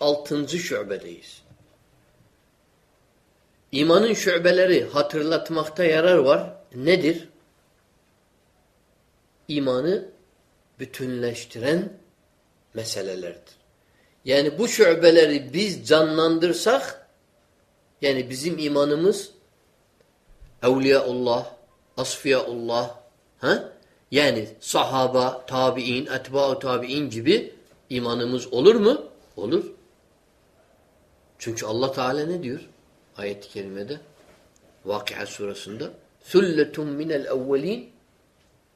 66. şubedeyiz. İmanın şubeleri hatırlatmakta yarar var. Nedir? İmanı bütünleştiren meselelerdir. Yani bu şubeleri biz canlandırsak yani bizim imanımız Evliyaullah, Asfiyaullah ha? yani sahaba, tabi'in, etba'u tabi'in gibi imanımız olur mu? Olur. Çünkü Allah Teala ne diyor? Ayet-i kerimede Vakıa surasında Thulletun minel evvelin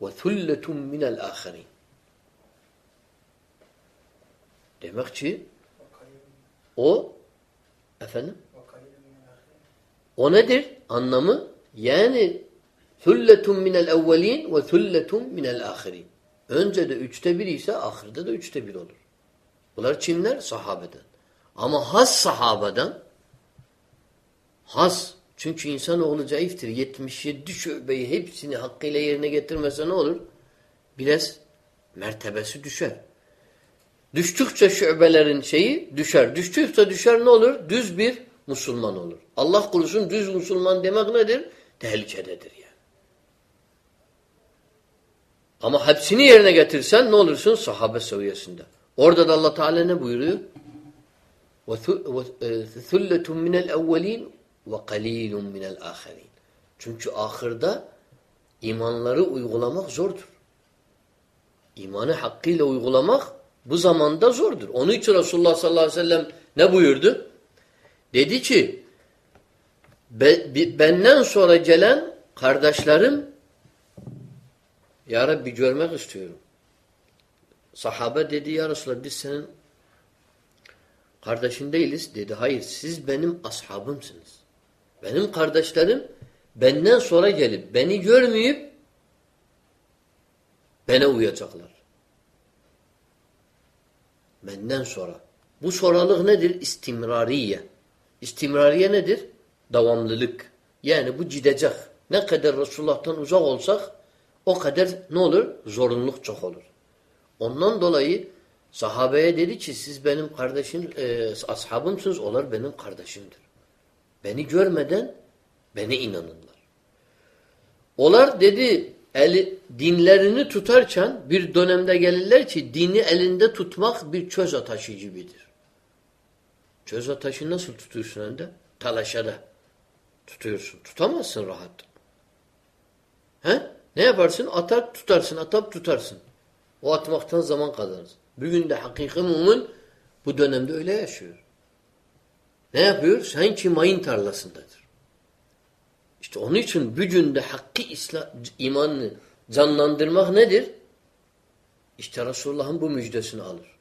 ve thulletun minel ahirin Demek ki o efendim o nedir? Anlamı yani thulletun minel evvelin ve thulletun minel ahirin. Önce de üçte bir ise ahirde de üçte bir olur. Bunlar kimler? Sahabeden. Ama has sahabeden has çünkü insanoğlu zayıftır. 77 şubeyi hepsini hakkıyla yerine getirmese ne olur? Biraz mertebesi düşer. Düştükçe şubelerin şeyi düşer. Düştükçe düşer ne olur? Düz bir Müslüman olur. Allah kulusun düz Müslüman demek nedir? Tehlikededir yani. Ama hepsini yerine getirsen ne olursun? Sahabe seviyesinde. Orada da Allah Teala ne buyuruyor? وَثُلَّةٌ مِنَ الْاَوَّلِينَ وَقَلِيلٌ مِنَ الْآخَرِينَ Çünkü ahırda imanları uygulamak zordur. İmanı hakkıyla uygulamak bu zamanda zordur. Onun için Resulullah sallallahu aleyhi ve sellem ne buyurdu? Dedi ki benden sonra gelen kardeşlerim Ya Rabbi görmek istiyorum. Sahabe dedi ya Resulallah biz senin kardeşin değiliz. Dedi hayır siz benim ashabımsınız. Benim kardeşlerim benden sonra gelip beni görmeyip bana uyacaklar. Benden sonra. Bu soralık nedir? İstimrariye. İstimrariye nedir? Devamlılık. Yani bu gidecek. Ne kadar Resulullah'tan uzak olsak o kadar ne olur? Zorunluluk çok olur. Ondan dolayı sahabeye dedi ki siz benim kardeşim, e, ashabımsınız. Onlar benim kardeşimdir. Beni görmeden beni inanırlar. Onlar dedi eli, dinlerini tutarken bir dönemde gelirler ki dini elinde tutmak bir çöz ataşı gibidir. Çöz ataşı nasıl tutuyorsun elinde? Talaşada tutuyorsun. Tutamazsın rahat. He? Ne yaparsın? Atar tutarsın, atap tutarsın. O atmaktan zaman kazanırsın. Bugün de hakiki mümin bu dönemde öyle yaşıyor. Ne yapıyor? Sanki mayın tarlasındadır. İşte onun için bugün de hakkı İslam, imanını canlandırmak nedir? İşte Resulullah'ın bu müjdesini alır.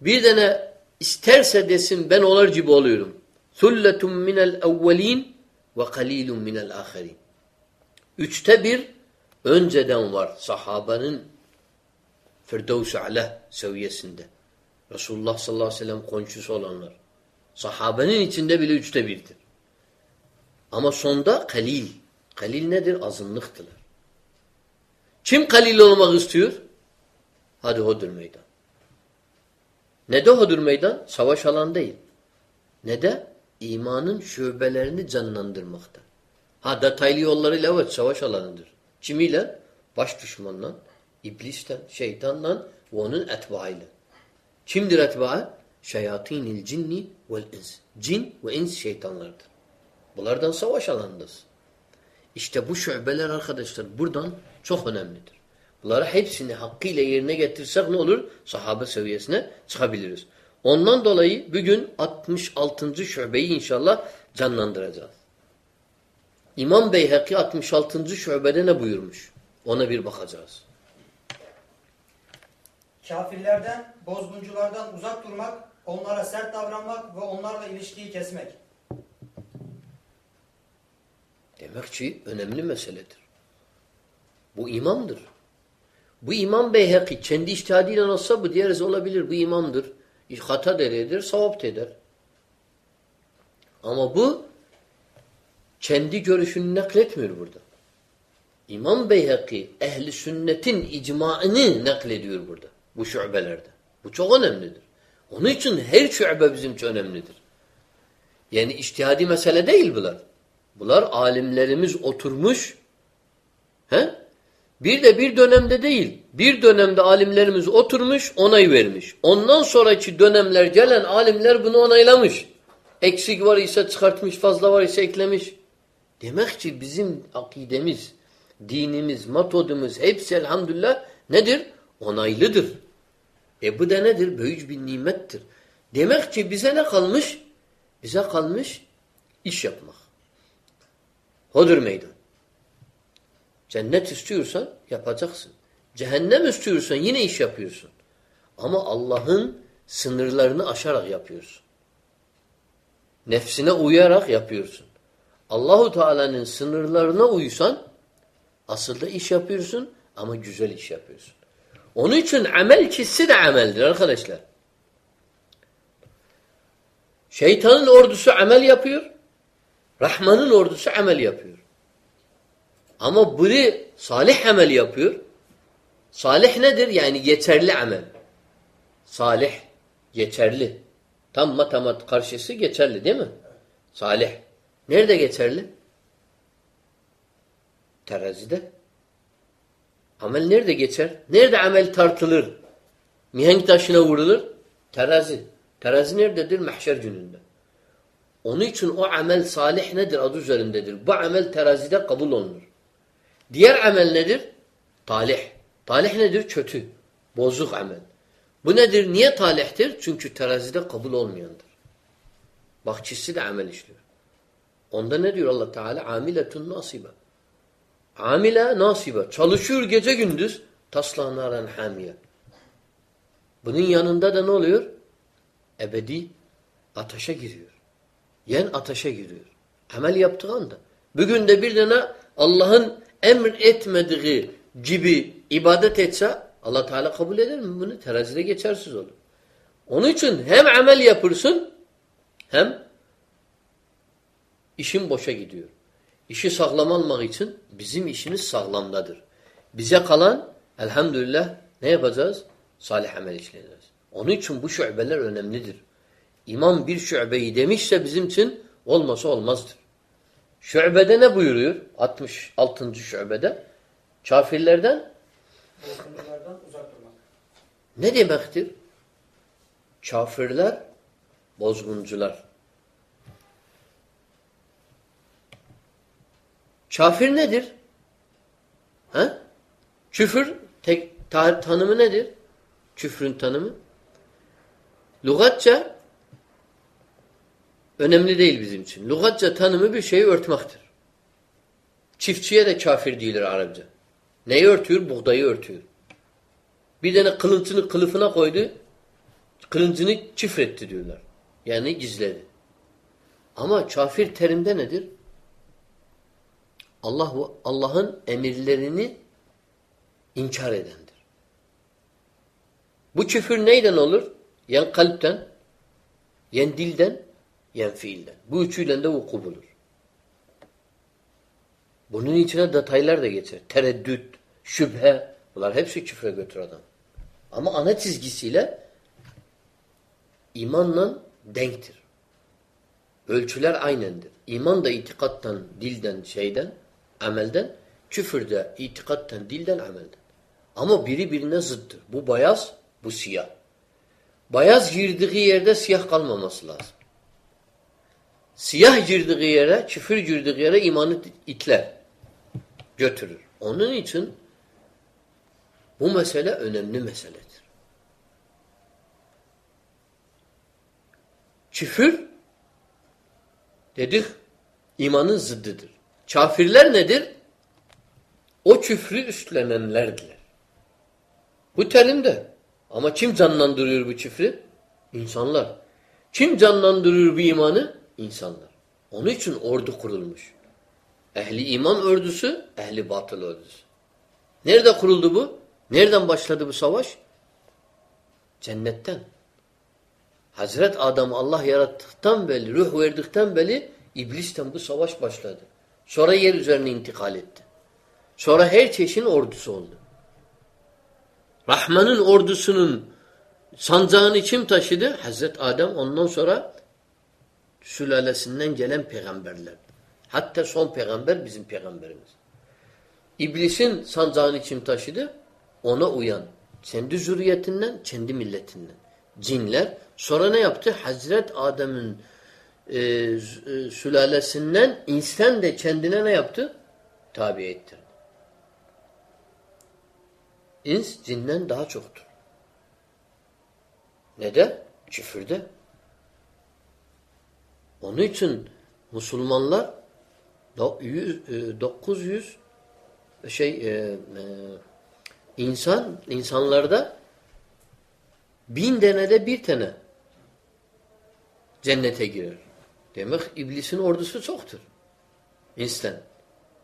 Bir tane isterse desin ben onlar gibi oluyorum. Sulletun minel evvelin ve kalilun minel ahirin. Üçte bir önceden var sahabanın Firdevs-i seviyesinde. Resulullah sallallahu aleyhi ve sellem konşusu olanlar. Sahabenin içinde bile üçte birdir. Ama sonda kalil. Kalil nedir? Azınlıktılar. Kim kalil olmak istiyor? Hadi hodur meydan. Ne de hodur meydan? Savaş alan değil. Ne de? imanın şubelerini canlandırmakta. Ha detaylı yollarıyla evet savaş alanıdır. Kimiyle? Baş düşmanla, iblisten, şeytanla ve onun etbaıyla. Kimdir etbaı? Şeyatinil cinni vel ins. Cin ve ins şeytanlardır. Bunlardan savaş alanındasın. İşte bu şubeler arkadaşlar buradan çok önemlidir. Bunları hepsini hakkıyla yerine getirsek ne olur? Sahabe seviyesine çıkabiliriz. Ondan dolayı bugün 66. şubeyi inşallah canlandıracağız. İmam Beyhaki 66. şubede ne buyurmuş? Ona bir bakacağız. Kafirlerden, bozgunculardan uzak durmak, onlara sert davranmak ve onlarla ilişkiyi kesmek. Demek ki önemli meseledir. Bu imamdır. Bu imam Beyhaki kendi iştihadiyle olsa bu diğeriz olabilir. Bu imamdır. Hata deredir, savap eder. Ama bu kendi görüşünü nakletmiyor burada. İmam Beyhaki ehli sünnetin icmaını naklediyor burada. Bu şubelerde. Bu çok önemlidir. Onun için her şube bizim için önemlidir. Yani iştihadi mesele değil bunlar. Bunlar alimlerimiz oturmuş. He? Bir de bir dönemde değil. Bir dönemde alimlerimiz oturmuş, onay vermiş. Ondan sonraki dönemler gelen alimler bunu onaylamış. Eksik var ise çıkartmış, fazla var ise eklemiş. Demek ki bizim akidemiz, dinimiz, metodumuz hepsi elhamdülillah nedir? Onaylıdır. E bu da nedir? Büyük bir nimettir. Demek ki bize ne kalmış? Bize kalmış iş yapmak. Hodur meydan. Cennet istiyorsan yapacaksın. Cehennem istiyorsan yine iş yapıyorsun. Ama Allah'ın sınırlarını aşarak yapıyorsun. Nefsine uyarak yapıyorsun. Allahu Teala'nın sınırlarına uysan aslında iş yapıyorsun ama güzel iş yapıyorsun. Onun için amel kissi de ameldir arkadaşlar. Şeytanın ordusu amel yapıyor. Rahman'ın ordusu amel yapıyor. Ama biri salih amel yapıyor. Salih nedir? Yani yeterli amel. Salih, yeterli. Tam matematik karşısı geçerli değil mi? Salih. Nerede geçerli? Terazide. Amel nerede geçer? Nerede amel tartılır? Mihenk taşına vurulur? Terazi. Terazi nerededir? Mahşer gününde. Onun için o amel salih nedir? Adı üzerindedir. Bu amel terazide kabul olunur. Diğer amel nedir? Talih. Talih nedir? Kötü. Bozuk amel. Bu nedir? Niye talihtir? Çünkü terazide kabul olmayandır. Bahçesi de amel işliyor. Onda ne diyor Allah Teala? Amiletun nasibe. Amile nasibe. Çalışıyor gece gündüz. Tasla naran hamiye. Bunun yanında da ne oluyor? Ebedi ateşe giriyor. Yen ateşe giriyor. Amel yaptığı anda. Bugün de bir tane Allah'ın emr etmediği gibi ibadet etse Allah Teala kabul eder mi bunu? Terazide geçersiz olur. Onun için hem amel yapırsın hem işin boşa gidiyor. İşi sağlam almak için bizim işimiz sağlamdadır. Bize kalan elhamdülillah ne yapacağız? Salih amel işleyeceğiz. Onun için bu şubeler önemlidir. İmam bir şubeyi demişse bizim için olmasa olmazdır. Şubede ne buyuruyor? 66. şubede. Kafirlerden ne demektir? Kafirler bozguncular. Kafir nedir? Ha? Küfür tek ta tanımı nedir? Küfrün tanımı. Lugatça önemli değil bizim için. Lugatça tanımı bir şeyi örtmektir. Çiftçiye de kafir değildir Arapça. Neyi örtüyor? Buğdayı örtüyor. Bir tane kılıncını kılıfına koydu. Kılıncını çifretti diyorlar. Yani gizledi. Ama kafir terimde nedir? Allah Allah'ın emirlerini inkar edendir. Bu küfür neyden olur? Yen kalpten, yen dilden, yen fiilden. Bu üçüyle de vuku bulur. Bunun içine detaylar da geçer. Tereddüt, şüphe. Bunlar hepsi küfre götür adam. Ama ana çizgisiyle imanla denktir. Ölçüler aynendir. İman da itikattan, dilden, şeyden, amelden, küfür de itikattan, dilden, amelden. Ama biri birine zıttır. Bu beyaz, bu siyah. Beyaz girdiği yerde siyah kalmaması lazım. Siyah girdiği yere, küfür girdiği yere imanı itler. Götürür. Onun için bu mesele önemli meseledir. Küfür dedik imanın zıddıdır. Kafirler nedir? O küfrü üstlenenlerdiler. Bu terimde. Ama kim canlandırıyor bu küfrü? İnsanlar. Kim canlandırıyor bu imanı? İnsanlar. Onun için ordu kurulmuş. Ehli iman ordusu, ehli batıl ordusu. Nerede kuruldu bu? Nereden başladı bu savaş? Cennetten. Hazret Adam'ı Allah yarattıktan beri, ruh verdikten beri İblisten bu savaş başladı. Sonra yer üzerine intikal etti. Sonra her çeşin ordusu oldu. Rahman'ın ordusunun Sancağını kim taşıdı? Hazreti Adem ondan sonra sülalesinden gelen peygamberler. Hatta son peygamber bizim peygamberimiz. İblisin sancağını kim taşıdı? Ona uyan. Kendi zürriyetinden, kendi milletinden. Cinler. Sonra ne yaptı? Hazret Adem'in e, e, sülalesinden insan de kendine ne yaptı? Tabi ettirdi. İns cinden daha çoktur. Neden? Küfürde. Onun için Müslümanlar 900 e, şey e, e, insan insanlarda bin denede bir tane cennete girer. Demek iblisin ordusu çoktur. İnsan.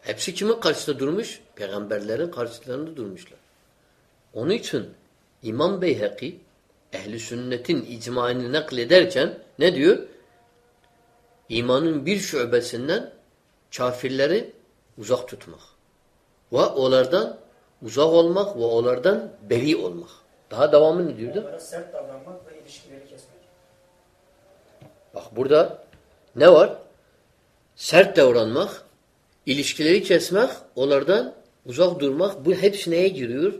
Hepsi kimin karşısında durmuş? Peygamberlerin karşılarında durmuşlar. Onun için İmam Beyhaki ehli sünnetin icmaını naklederken ne diyor? İmanın bir şubesinden kafirleri uzak tutmak. Ve onlardan uzak olmak ve onlardan beri olmak. Daha devamı ne diyordu? Onlara sert davranmak ve ilişkileri kesmek. Bak burada ne var? Sert davranmak, ilişkileri kesmek, onlardan uzak durmak. Bu hepsi neye giriyor?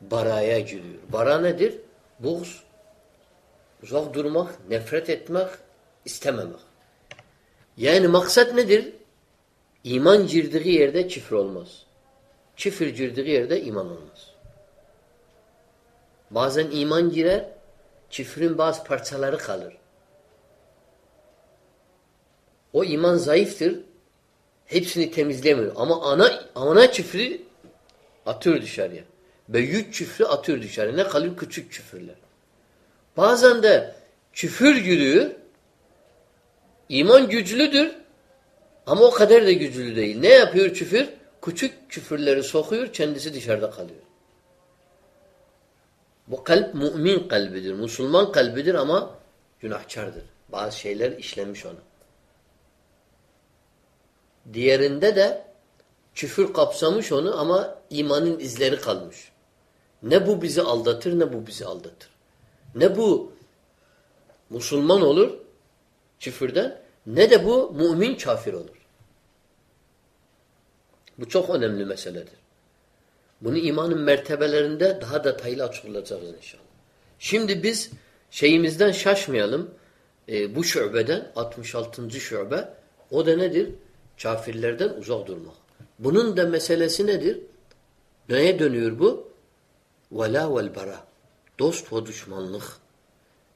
Baraya giriyor. Bara nedir? Buğz, uzak durmak, nefret etmek, istememek. Yani maksat nedir? İman girdiği yerde küfür olmaz. Küfür girdiği yerde iman olmaz. Bazen iman girer, küfrün bazı parçaları kalır. O iman zayıftır. Hepsini temizlemiyor. Ama ana ana küfrü atıyor dışarıya. Büyük küfrü atıyor dışarıya. Ne kalıyor? Küçük küfürler. Bazen de küfür giriyor. İman güçlüdür. Ama o kadar da güçlü değil. Ne yapıyor küfür? Küçük küfürleri sokuyor, kendisi dışarıda kalıyor. Bu kalp mümin kalbidir, Müslüman kalbidir ama günahkardır. Bazı şeyler işlemiş ona. Diğerinde de küfür kapsamış onu ama imanın izleri kalmış. Ne bu bizi aldatır ne bu bizi aldatır. Ne bu Müslüman olur küfürden ne de bu mümin kafir olur. Bu çok önemli meseledir. Bunu imanın mertebelerinde daha detaylı açıklayacağız inşallah. Şimdi biz şeyimizden şaşmayalım. E, bu şubeden 66. şube o da nedir? Kafirlerden uzak durmak. Bunun da meselesi nedir? Neye dönüyor bu? Vela vel bara. Dost ve düşmanlık.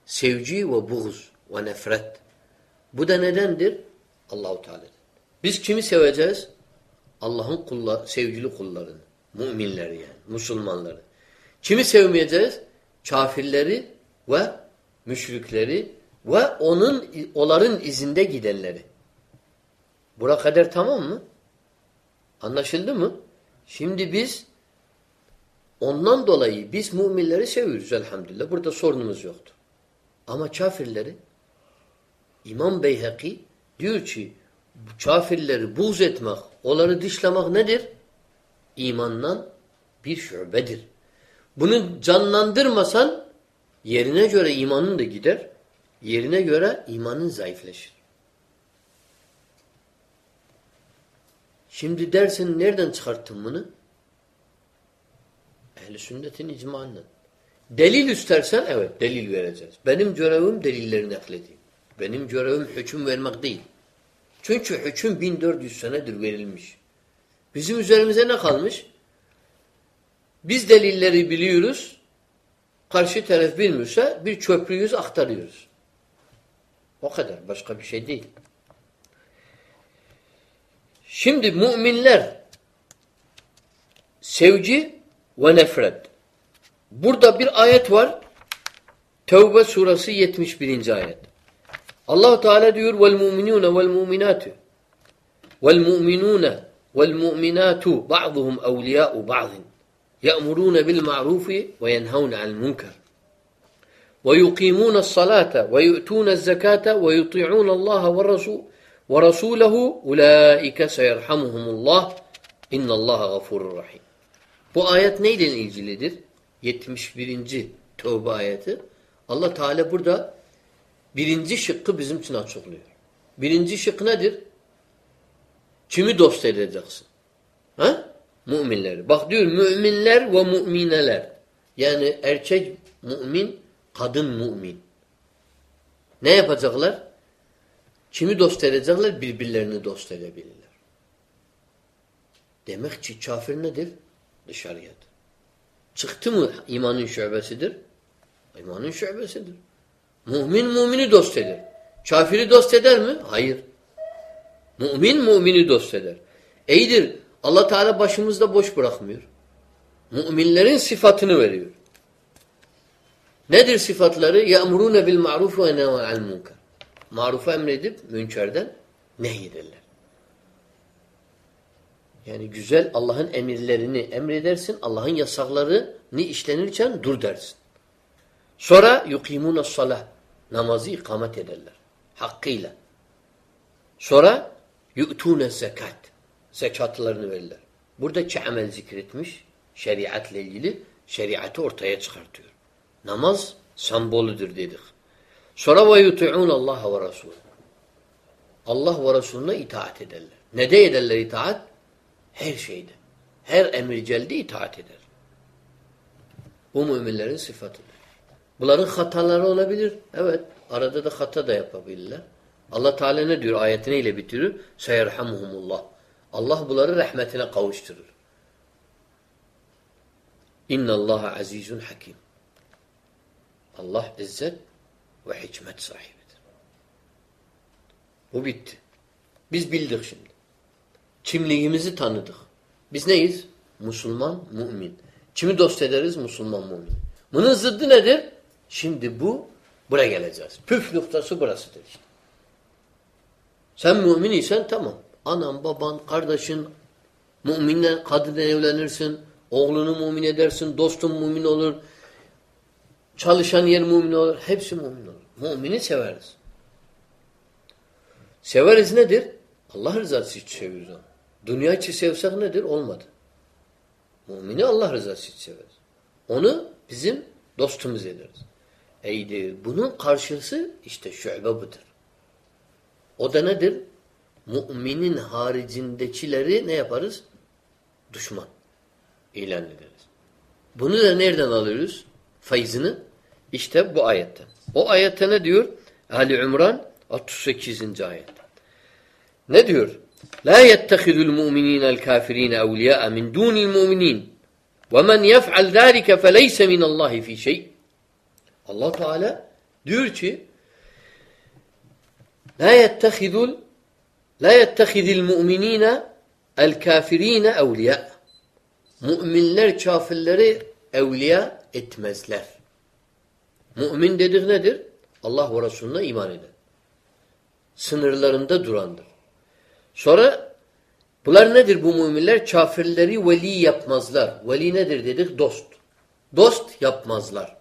Sevci ve buğz ve nefret. Bu da nedendir? Allahu Teala'dır. Biz kimi seveceğiz? Allah'ın kullar, sevgili kullarını. Müminleri yani. Müslümanları. Kimi sevmeyeceğiz? Kafirleri ve müşrikleri ve onun onların izinde gidenleri. Bura kadar tamam mı? Anlaşıldı mı? Şimdi biz ondan dolayı biz müminleri seviyoruz elhamdülillah. Burada sorunumuz yoktur. Ama kafirleri İmam Beyhaki diyor ki kafirleri buğz etmek, onları dışlamak nedir? İmandan bir şubedir. Bunu canlandırmasan yerine göre imanın da gider, yerine göre imanın zayıfleşir. Şimdi dersin nereden çıkarttın bunu? Ehl-i sünnetin icmanından. Delil istersen evet delil vereceğiz. Benim görevim delilleri nakledeyim. Benim görevim hüküm vermek değil. Çünkü hüküm 1400 senedir verilmiş. Bizim üzerimize ne kalmış? Biz delilleri biliyoruz. Karşı taraf bilmiyorsa bir çöplüğüz aktarıyoruz. O kadar. Başka bir şey değil. Şimdi müminler sevgi ve nefret. Burada bir ayet var. Tevbe suresi 71. ayet. Allah Teala diyor vel mu'minun vel mu'minat vel mu'minun vel mu'minatu ba'duhum awliya'u ba'd ya'murun bil ma'ruf ve yenhaun 'anil munkar ve yuqimuna es-salata ve rasulehu ulaika seyerhamuhumullah innallaha gafurur Bu ayet neyle ilgilidir? 71. Tevbe ayeti. Allah Teala burada birinci şıkkı bizim için açıklıyor. Birinci şık nedir? Kimi dost edeceksin? Ha? Müminleri. Bak diyor müminler ve mümineler. Yani erkek mümin, kadın mümin. Ne yapacaklar? Kimi dost edecekler? Birbirlerini dost edebilirler. Demek ki kafir nedir? Dışarıyadır. Çıktı mı imanın şöbesidir? İmanın şöbesidir. Mümin mümini dost eder. Kafiri dost eder mi? Hayır. Mümin mümini dost eder. İyidir. Allah Teala başımızda boş bırakmıyor. Müminlerin sıfatını veriyor. Nedir sıfatları? يَأْمُرُونَ بِالْمَعْرُوفِ وَنَوَا عَلْ Marufa emredip münkerden nehyederler. Yani güzel Allah'ın emirlerini emredersin, Allah'ın yasaklarını işlenirken dur dersin. Sonra yukimuna salah namazı ikamet ederler hakkıyla. Sonra yu'tune zekat zekatlarını verirler. Buradaki amel zikretmiş şeriatla ilgili şeriatı ortaya çıkartıyor. Namaz semboludur dedik. Sonra ve yuti'un Allah ve Resulü. Allah ve Resulüne itaat ederler. Ne de ederler itaat? Her şeyde. Her emir geldi itaat eder. Bu müminlerin sıfatıdır. Bunların hataları olabilir. Evet. Arada da hata da yapabilirler. Allah Teala ne diyor? Ayetine ile bitiriyor. Seyerhamuhumullah. Allah bunları rahmetine kavuşturur. İnna Allah azizun hakim. Allah izzet ve hikmet sahibidir. Bu bitti. Biz bildik şimdi. Kimliğimizi tanıdık. Biz neyiz? Müslüman, mümin. Kimi dost ederiz? Müslüman, mümin. Bunun zıddı nedir? Şimdi bu, buraya geleceğiz. Püf noktası burasıdır işte. Sen mümin isen tamam. Anan, baban, kardeşin, müminle kadınla evlenirsin, oğlunu mümin edersin, dostun mümin olur, çalışan yer mümin olur, hepsi mümin olur. Mümini severiz. Severiz nedir? Allah rızası için seviyoruz onu. Dünya için sevsek nedir? Olmadı. Mümini Allah rızası için severiz. Onu bizim dostumuz ederiz. Eydir. Bunun karşısı işte şübe budur. O da nedir? Müminin haricindekileri ne yaparız? Düşman. İlan ederiz. Bunu da nereden alıyoruz? Feyzini? İşte bu ayetten. O ayette ne diyor? Ali İmran 38. ayet. Ne diyor? La yettehidul mu'minînel kâfirîne evliyâ'a min dûnil mu'minîn ve men yef'al zâlike feleyse minallâhi fî şey. Allah Teala diyor ki La yettehidul La yettehidil mu'minîne el kâfirîne evliyâ'a Müminler kafirleri evliya etmezler. Mümin dedik nedir? Allah ve Resulüne iman eder. Sınırlarında durandır. Sonra bunlar nedir bu müminler? Kafirleri veli yapmazlar. Veli nedir dedik? Dost. Dost yapmazlar.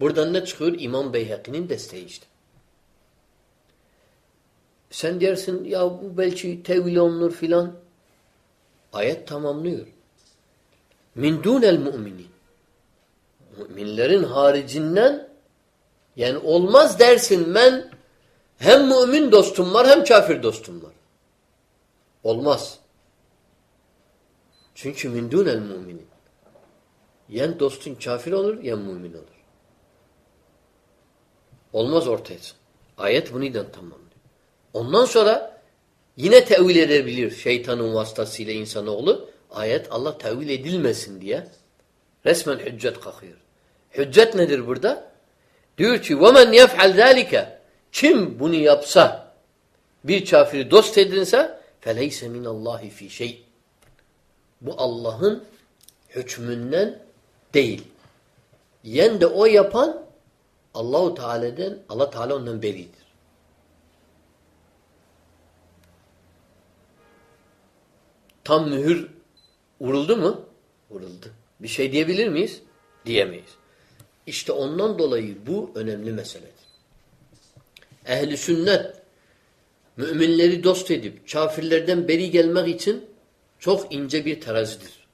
Buradan ne çıkıyor? İmam Beyhaki'nin desteği işte. Sen dersin ya bu belki tevil olunur filan. Ayet tamamlıyor. Min dunel müminin. Müminlerin haricinden yani olmaz dersin ben hem mümin dostum var hem kafir dostum var. Olmaz. Çünkü min dunel müminin. Yen dostun kafir olur, yen mümin olur. Olmaz ortaya. Ayet bunu da tamamlıyor. Ondan sonra yine tevil edebilir şeytanın vasıtasıyla insanoğlu. Ayet Allah tevil edilmesin diye resmen hüccet kalkıyor. Hüccet nedir burada? Diyor ki وَمَنْ يَفْعَلْ ذَٰلِكَ Kim bunu yapsa, bir kafiri dost edinse فَلَيْسَ مِنَ اللّٰهِ ف۪ي şey. Bu Allah'ın hükmünden değil. Yen de o yapan Allahu Teala'dan Allah Teala ondan beridir. Tam mühür vuruldu mu? Vuruldu. Bir şey diyebilir miyiz? Diyemeyiz. İşte ondan dolayı bu önemli meseledir. Ehli sünnet müminleri dost edip kafirlerden beri gelmek için çok ince bir terazidir.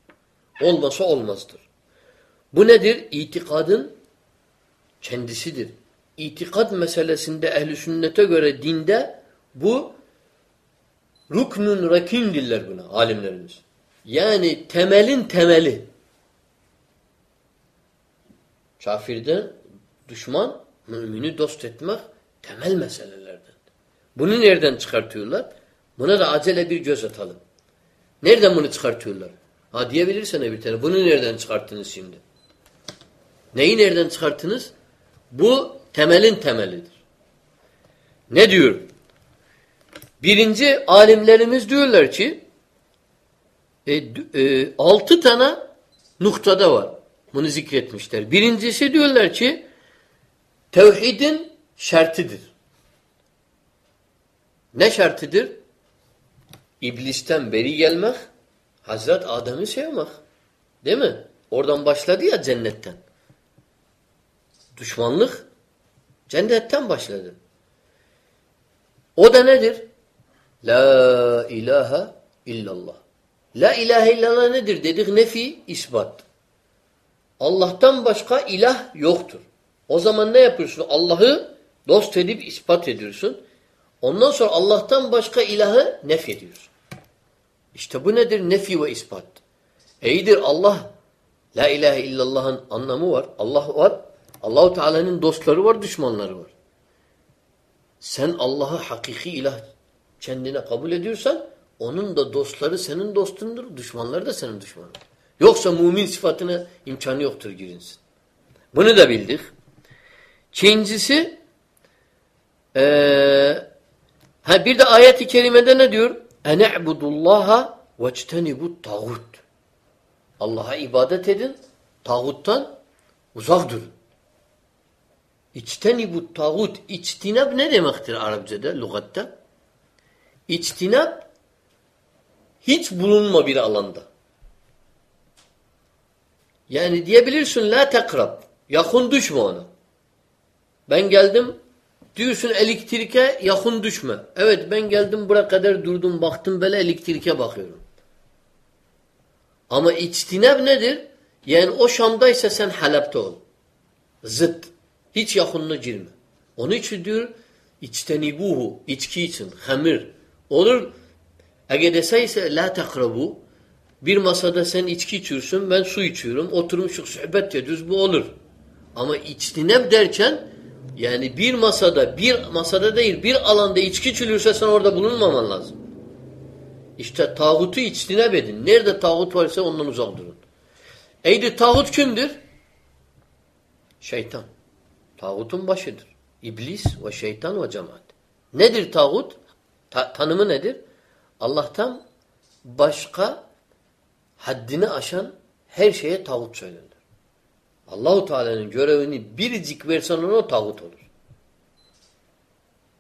Olmasa olmazdır. Bu nedir? İtikadın kendisidir. İtikad meselesinde ehli sünnete göre dinde bu ruknun rakin diller buna alimlerimiz. Yani temelin temeli. Kafirden düşman, mümini dost etmek temel meselelerden. Bunu nereden çıkartıyorlar? Buna da acele bir göz atalım. Nereden bunu çıkartıyorlar? Ha diyebilirsene bir tane. Bunu nereden çıkarttınız şimdi? Neyi nereden çıkarttınız? Bu temelin temelidir. Ne diyor? Birinci alimlerimiz diyorlar ki e, e, altı tane noktada var. Bunu zikretmişler. Birincisi diyorlar ki tevhidin şartıdır. Ne şartıdır? İblisten beri gelmek, Hazret Adem'i sevmek. Değil mi? Oradan başladı ya cennetten. Düşmanlık cennetten başladı. O da nedir? La ilahe illallah. La ilahe illallah nedir dedik? Nefi, isbat. Allah'tan başka ilah yoktur. O zaman ne yapıyorsun? Allah'ı dost edip ispat ediyorsun. Ondan sonra Allah'tan başka ilahı nef ediyorsun. İşte bu nedir? Nefi ve ispat. İyidir Allah. La ilahe illallah'ın anlamı var. Allah var. Allahu Teala'nın dostları var, düşmanları var. Sen Allah'ı hakiki ilah kendine kabul ediyorsan onun da dostları senin dostundur, düşmanları da senin düşmanın. Yoksa mümin sıfatına imkanı yoktur girinsin. Bunu da bildik. İkincisi ee, ha bir de ayet-i kerimede ne diyor? Ene'budullaha veçtenibut tağut. Allah'a ibadet edin, tağuttan uzak durun. İçtenibut tağut. İçtinab ne demektir Arapçada, lügatta? İçtinab hiç bulunma bir alanda. Yani diyebilirsin la tekrab. Yakın düşme ona. Ben geldim diyorsun elektrike yakın düşme. Evet ben geldim buraya kadar durdum baktım böyle elektrike bakıyorum. Ama içtinab nedir? Yani o Şam'daysa sen Halep'te ol. Zıt. Hiç yakınına girme. Onun için diyor içtenibuhu. içki için. Hamir. Olur. Eğer deseyse la takrabu bir masada sen içki içiyorsun, ben su içiyorum, oturmuşuk sohbet ediyoruz, bu olur. Ama içtineb derken yani bir masada, bir masada değil, bir alanda içki içiliyorsa sen orada bulunmaman lazım. İşte tağutu içtineb edin. Nerede tağut varsa ondan uzak durun. Eydi tağut kimdir? Şeytan. Tağutun başıdır. İblis ve şeytan ve cemaat. Nedir tağut? Ta tanımı nedir? Allah'tan başka haddini aşan her şeye tağut söylenir. Allahu Teala'nın görevini biricik versen ona tağut olur.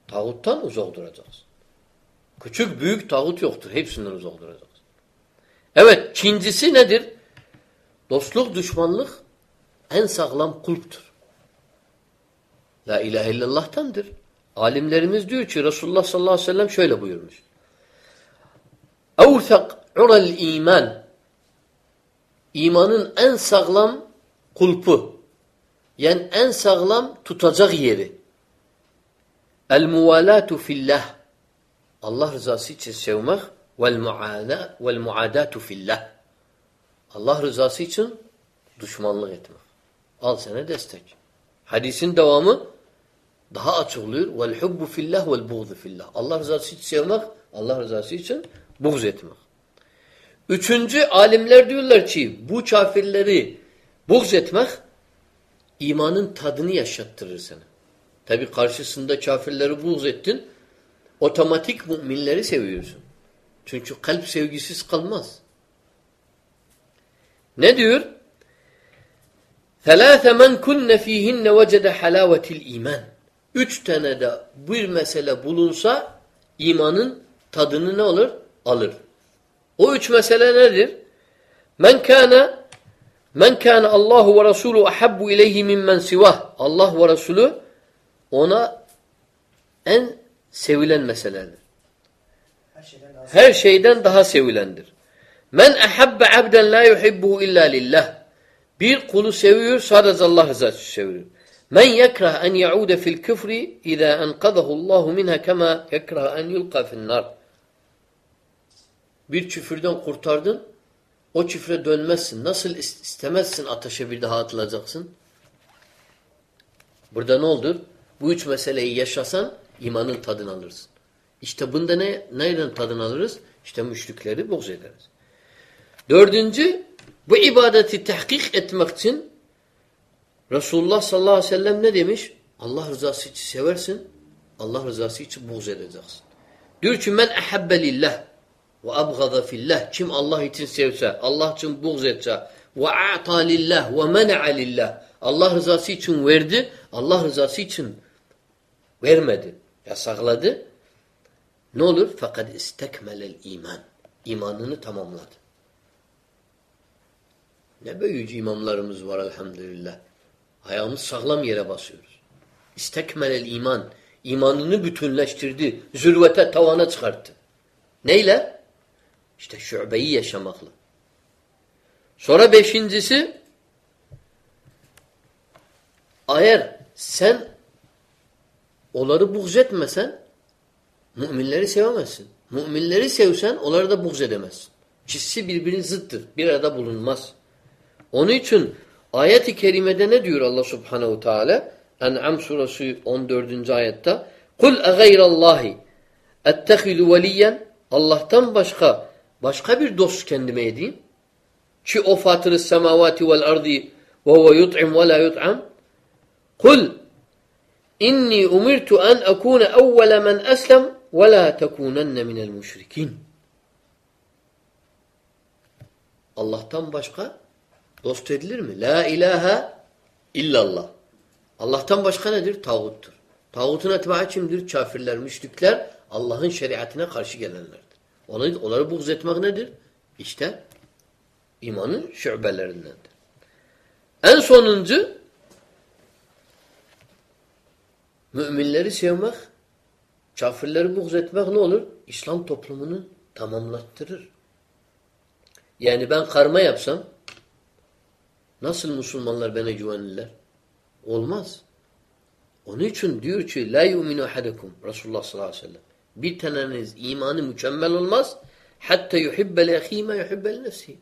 Tağuttan uzak duracaksın. Küçük büyük tağut yoktur. Hepsinden uzak duracaksın. Evet, ikincisi nedir? Dostluk, düşmanlık en sağlam kulptur. La ilahe illallah'tandır. Alimlerimiz diyor ki Resulullah sallallahu aleyhi ve sellem şöyle buyurmuş. Evthak ural iman İmanın en sağlam kulpu. Yani en sağlam tutacak yeri. El muvalatu fillah. Allah rızası için sevmek vel muada vel muadatu fillah. Allah rızası için düşmanlık etmek. Al sana destek. Hadisin devamı daha açıklıyor. Vel hubbu fillah vel buğdu fillah. Allah rızası için sevmek, Allah rızası için buğz etmek. Üçüncü alimler diyorlar ki bu kafirleri buğz etmek imanın tadını yaşattırır sana. Tabi karşısında kafirleri buğz ettin otomatik müminleri seviyorsun. Çünkü kalp sevgisiz kalmaz. Ne diyor? ثَلَاثَ مَنْ كُنَّ ف۪يهِنَّ وَجَدَ حَلَاوَةِ الْا۪يمَانِ Üç tane de bir mesele bulunsa imanın tadını ne olur? Alır. O üç mesele nedir? Men kana men kana Allahu ve Resulü ahabbu ileyhi mimmen sivah. Allah ve Resulü ona en sevilen meseledir. Her şeyden daha, sevilendir. Men ahabbe abden la yuhibbuhu illa lillah. Bir kulu seviyor sadece Allah rızası için seviyor. Men yekrah en yaude fil küfri iza enqadahu Allahu minha kema yekrah en yulqa fil nar. Bir küfürden kurtardın, o küfre dönmezsin. Nasıl istemezsin ateşe bir daha atılacaksın? Burada ne olur? Bu üç meseleyi yaşasan imanın tadını alırsın. İşte bunda ne, nereden tadını alırız? İşte müşrikleri boz ederiz. Dördüncü, bu ibadeti tahkik etmek için Resulullah sallallahu aleyhi ve sellem ne demiş? Allah rızası için seversin, Allah rızası için buğz edeceksin. Diyor ki men ehabbe lillah ve abgada fillah. Kim Allah için sevse, Allah için buğz etse ve a'ta lillah ve mena'a lillah. Allah rızası için verdi, Allah rızası için vermedi, yasakladı. Ne olur? Fakat istekmelel iman. İmanını tamamladı. Ne büyücü imamlarımız var elhamdülillah. Ayağımız sağlam yere basıyoruz. İstekmelel iman. İmanını bütünleştirdi. Zürvete tavana çıkarttı. Neyle? İşte şubeyi yaşamakla. Sonra beşincisi eğer sen onları buğz etmesen müminleri sevemezsin. Müminleri sevsen onları da buğz edemezsin. İkisi birbirinin zıttır. Bir arada bulunmaz. Onun için ayet-i kerimede ne diyor Allah subhanehu teala? En'am suresi 14. ayette Kul egayrallahi ettehidu veliyen Allah'tan başka başka bir dost kendime edeyim. Ki o fatırı semavati vel ardi ve huve yut'im ve la yut'am. Kul inni umirtu en ekune evvele men eslem ve la tekunenne minel müşrikin. Allah'tan başka dost edilir mi? La ilahe illallah. Allah'tan başka nedir? Tağuttur. Tağutun etbaı kimdir? Kafirler, müşrikler, Allah'ın şeriatine karşı gelenlerdir. Onu, onları buğz etmek nedir? İşte imanın şubelerindendir. En sonuncu müminleri sevmek, kafirleri buğz etmek ne olur? İslam toplumunu tamamlattırır. Yani ben karma yapsam nasıl Müslümanlar bana güvenirler? Olmaz. Onun için diyor ki la yu'minu ahadukum Resulullah sallallahu aleyhi ve sellem. Bir taneniz imanı mükemmel olmaz. Hatta yuhibbe ma yuhibbe li nefsihi.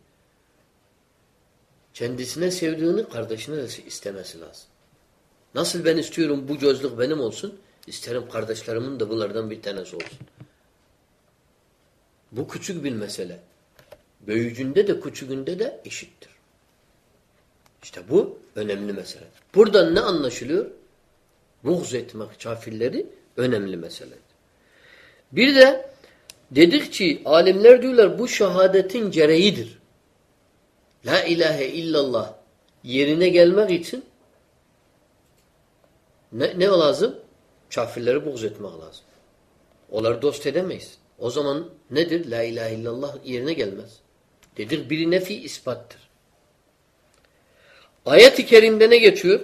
Kendisine sevdiğini kardeşine de istemesi lazım. Nasıl ben istiyorum bu gözlük benim olsun, isterim kardeşlerimin de bunlardan bir tanesi olsun. Bu küçük bir mesele. Büyücünde de küçüğünde de eşittir. İşte bu önemli mesele. Buradan ne anlaşılıyor? Buğz etmek kafirleri önemli mesele. Bir de dedik ki alimler diyorlar bu şehadetin gereğidir. La ilahe illallah yerine gelmek için ne, ne lazım? Kafirleri buğz etmek lazım. Onları dost edemeyiz. O zaman nedir? La ilahe illallah yerine gelmez. Dedik biri nefi ispattır. Ayet-i kerimde ne geçiyor?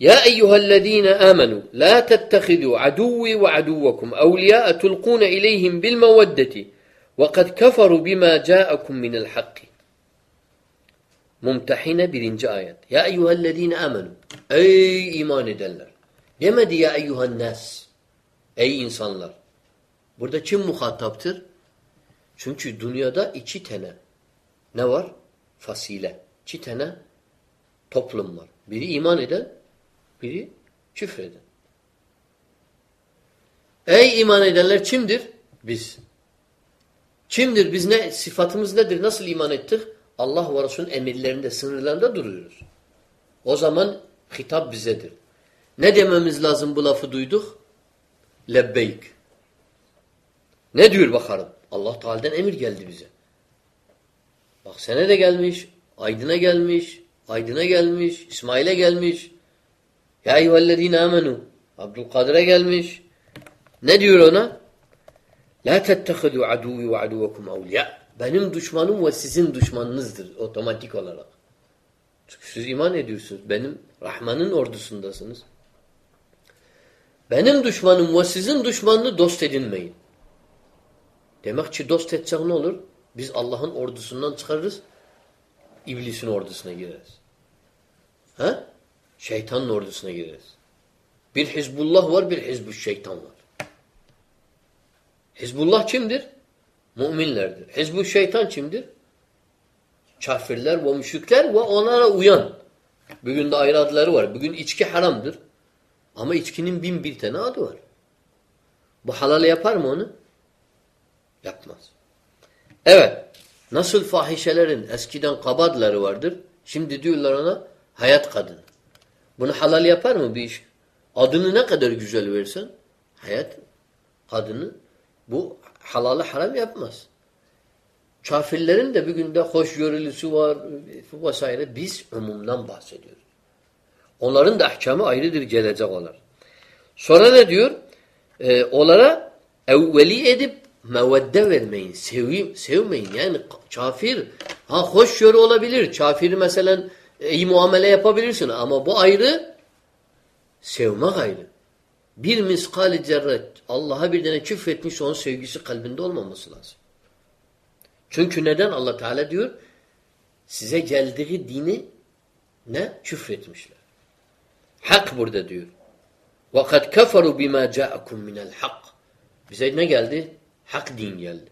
Ya eyyühellezine amenu la tettehidu aduvi ve aduvakum evliya'a tulquna ileyhim bil meveddeti ve kad keferu bima ca'akum minel hakki. Mumtehine birinci ayet. Ya eyyühellezine amenu. Ey iman edenler. Demedi ya eyyühennas. Ey insanlar. Burada kim muhataptır? Çünkü dünyada iki tane ne var? Fasile. İki tane toplum var. Biri iman eden, biri küfreden. Ey iman edenler kimdir? Biz. Kimdir? Biz ne? Sıfatımız nedir? Nasıl iman ettik? Allah ve Resul'ün emirlerinde, sınırlarında duruyoruz. O zaman hitap bizedir. Ne dememiz lazım bu lafı duyduk? Lebbeyk. Ne diyor bakalım? Allah Teala'dan emir geldi bize. Bak sene de gelmiş, Aydın'a gelmiş, Aydın'a gelmiş, İsmail'e gelmiş. Ya eyyühellezine amenu. Abdülkadir'e gelmiş. Ne diyor ona? La tettehidu aduvi ve aduvakum evliya. Benim düşmanım ve sizin düşmanınızdır otomatik olarak. Çünkü siz iman ediyorsunuz. Benim Rahman'ın ordusundasınız. Benim düşmanım ve sizin düşmanını dost edinmeyin. Demek ki dost edecek ne olur? Biz Allah'ın ordusundan çıkarırız. İblisin ordusuna gireriz. Ha? Şeytanın ordusuna gireriz. Bir Hizbullah var, bir Hizbü Şeytan var. Hizbullah kimdir? Müminlerdir. Hizbü Şeytan kimdir? Kafirler ve müşrikler ve onlara uyan. Bugün de ayrı adları var. Bugün içki haramdır. Ama içkinin bin bir tane adı var. Bu halal yapar mı onu? Yapmaz. Evet. Nasıl fahişelerin eskiden kabadları vardır. Şimdi diyorlar ona hayat kadını. Bunu halal yapar mı bir iş? Adını ne kadar güzel versen hayat kadını bu halalı haram yapmaz. Kafirlerin de bir günde hoşgörülüsü var vesaire. Biz umumdan bahsediyoruz. Onların da ahkamı ayrıdır gelecek olan. Sonra ne diyor? Ee, onlara evveli edip mevedde vermeyin. Sevim, sevmeyin. Yani kafir ha hoşgörü olabilir. Kafiri mesela iyi muamele yapabilirsin ama bu ayrı sevmek ayrı. Bir miskali cerret Allah'a bir tane küfretmiş onun sevgisi kalbinde olmaması lazım. Çünkü neden Allah Teala diyor? Size geldiği dini ne? Küfretmişler. Hak burada diyor. وَقَدْ كَفَرُوا بِمَا جَاءَكُمْ مِنَ الْحَقِّ Bize ne geldi? Hak din geldi.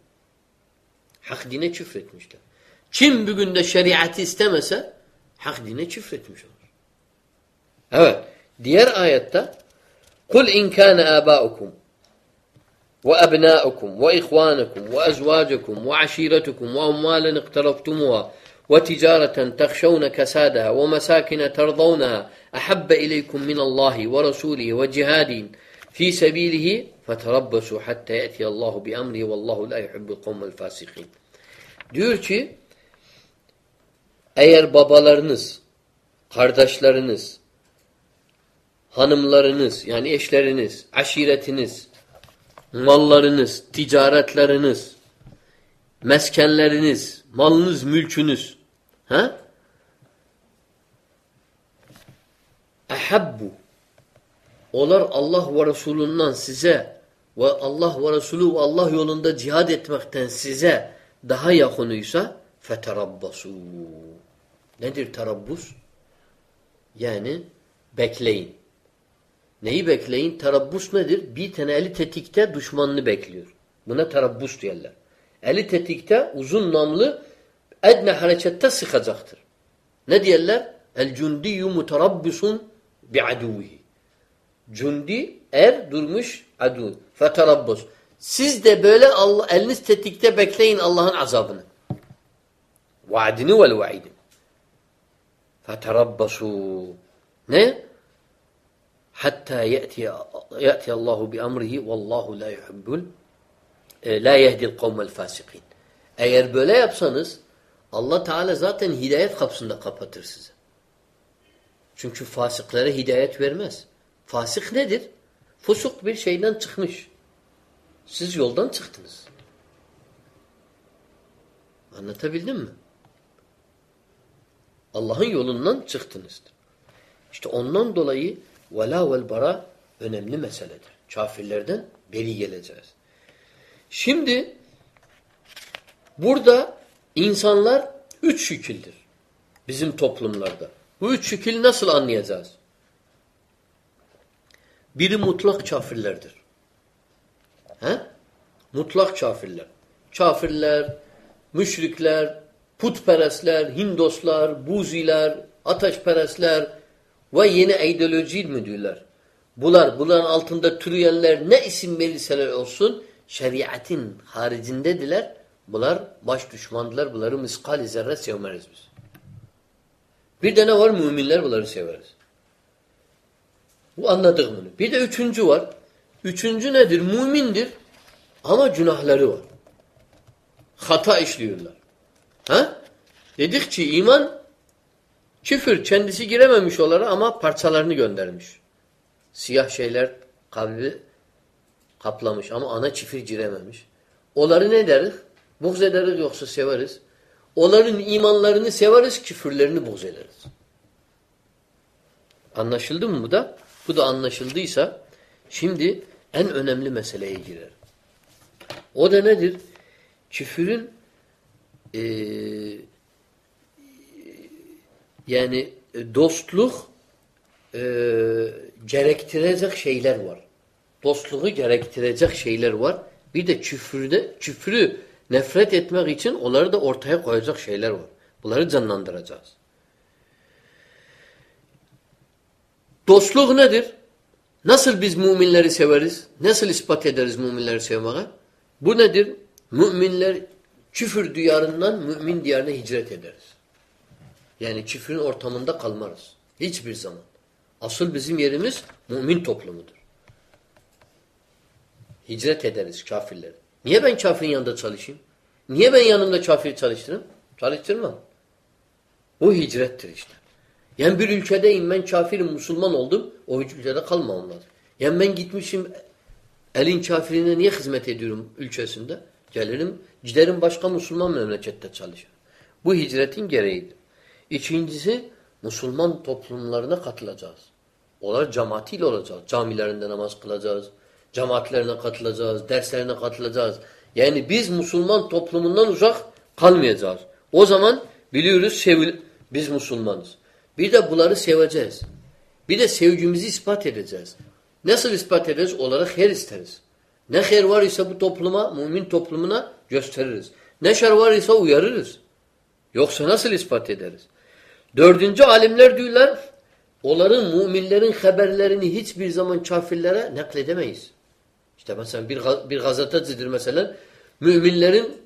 Hak dine küfretmişler. Kim bugün de şeriatı istemese hak dine küfretmiş olur. Evet. Diğer ayette قُلْ اِنْ كَانَ آبَاؤُكُمْ وأبناؤكم وإخوانكم وأزواجكم وعشيرتكم وأموالا اقترفتموها وتجارة تخشون كسادها ومساكن ترضونها أحب إليكم من الله ورسوله وجهاد في سبيله فتربصوا حتى يأتي الله بأمره والله لا يحب القوم الفاسقين Diyor ki eğer babalarınız, kardeşleriniz, hanımlarınız yani eşleriniz, aşiretiniz, mallarınız, ticaretleriniz, meskenleriniz, malınız, mülkünüz. Ha? Ehabbu. Onlar Allah ve Resulünden size ve Allah ve Resulü ve Allah yolunda cihad etmekten size daha yakınıysa feterabbasu. Nedir terabbus? Yani bekleyin. Neyi bekleyin? Terabbus nedir? Bir tane eli tetikte düşmanını bekliyor. Buna terabbus diyorlar. Eli tetikte uzun namlı edne harekette sıkacaktır. Ne diyorlar? El cundiyyu muterabbisun bi. Cundi er durmuş adu. Feterabbus. Siz de böyle Allah, eliniz tetikte bekleyin Allah'ın azabını. Vaadini vel vaidini. Feterabbasu. Ne? hatta ya'ti ya'ti Allahu bi emrihi vallahu la yuhibbul la yehdil kavmel fasikin. Eğer böyle yapsanız Allah Teala zaten hidayet kapısında kapatır size. Çünkü fasıklara hidayet vermez. Fasık nedir? Fusuk bir şeyden çıkmış. Siz yoldan çıktınız. Anlatabildim mi? Allah'ın yolundan çıktınızdır. İşte ondan dolayı vela vel bara önemli meseledir. Kafirlerden beri geleceğiz. Şimdi burada insanlar üç şekildir. Bizim toplumlarda. Bu üç şekil nasıl anlayacağız? Biri mutlak kafirlerdir. He? Mutlak kafirler. Kafirler, müşrikler, putperestler, hindoslar, buziler, ateşperestler, ve yeni ideoloji mi diyorlar? Bunlar, bunların altında türeyenler ne isim verirseler olsun şeriatin haricindediler. Bunlar baş düşmandılar. Bunları miskal zerre sevmeriz biz. Bir de ne var? Müminler bunları severiz. Bu anladık bunu. Bir de üçüncü var. Üçüncü nedir? Mümindir ama günahları var. Hata işliyorlar. Ha? Dedik ki iman Küfür kendisi girememiş onlara ama parçalarını göndermiş. Siyah şeyler kalbi kaplamış ama ana çifir girememiş. Onları ne deriz? Buğz ederiz yoksa severiz. Onların imanlarını severiz, küfürlerini buğz ederiz. Anlaşıldı mı bu da? Bu da anlaşıldıysa şimdi en önemli meseleye girer. O da nedir? Küfürün eee yani e, dostluk e, gerektirecek şeyler var. Dostluğu gerektirecek şeyler var. Bir de küfrüde, küfrü nefret etmek için onları da ortaya koyacak şeyler var. Bunları canlandıracağız. Dostluk nedir? Nasıl biz müminleri severiz? Nasıl ispat ederiz müminleri sevmeye? Bu nedir? Müminler küfür diyarından mümin diyarına hicret ederiz. Yani küfrün ortamında kalmarız. Hiçbir zaman. Asıl bizim yerimiz mümin toplumudur. Hicret ederiz kafirleri. Niye ben kafirin yanında çalışayım? Niye ben yanımda kafiri çalıştırırım? Çalıştırmam. Bu hicrettir işte. Yani bir ülkedeyim ben kafirim, Müslüman oldum. O ülkede kalmam lazım. Yani ben gitmişim elin kafirine niye hizmet ediyorum ülkesinde? Gelirim, giderim başka Müslüman memlekette çalışırım. Bu hicretin gereğidir. İkincisi Müslüman toplumlarına katılacağız. Onlar cemaatiyle olacağız. Camilerinde namaz kılacağız. Cemaatlerine katılacağız. Derslerine katılacağız. Yani biz Müslüman toplumundan uzak kalmayacağız. O zaman biliyoruz sevil biz Müslümanız. Bir de bunları seveceğiz. Bir de sevgimizi ispat edeceğiz. Nasıl ispat ederiz? Olarak her isteriz. Ne her var ise bu topluma, mümin toplumuna gösteririz. Ne şer var ise uyarırız. Yoksa nasıl ispat ederiz? Dördüncü alimler diyorlar, onların müminlerin haberlerini hiçbir zaman kafirlere nakledemeyiz. İşte mesela bir, bir gazetecidir mesela, müminlerin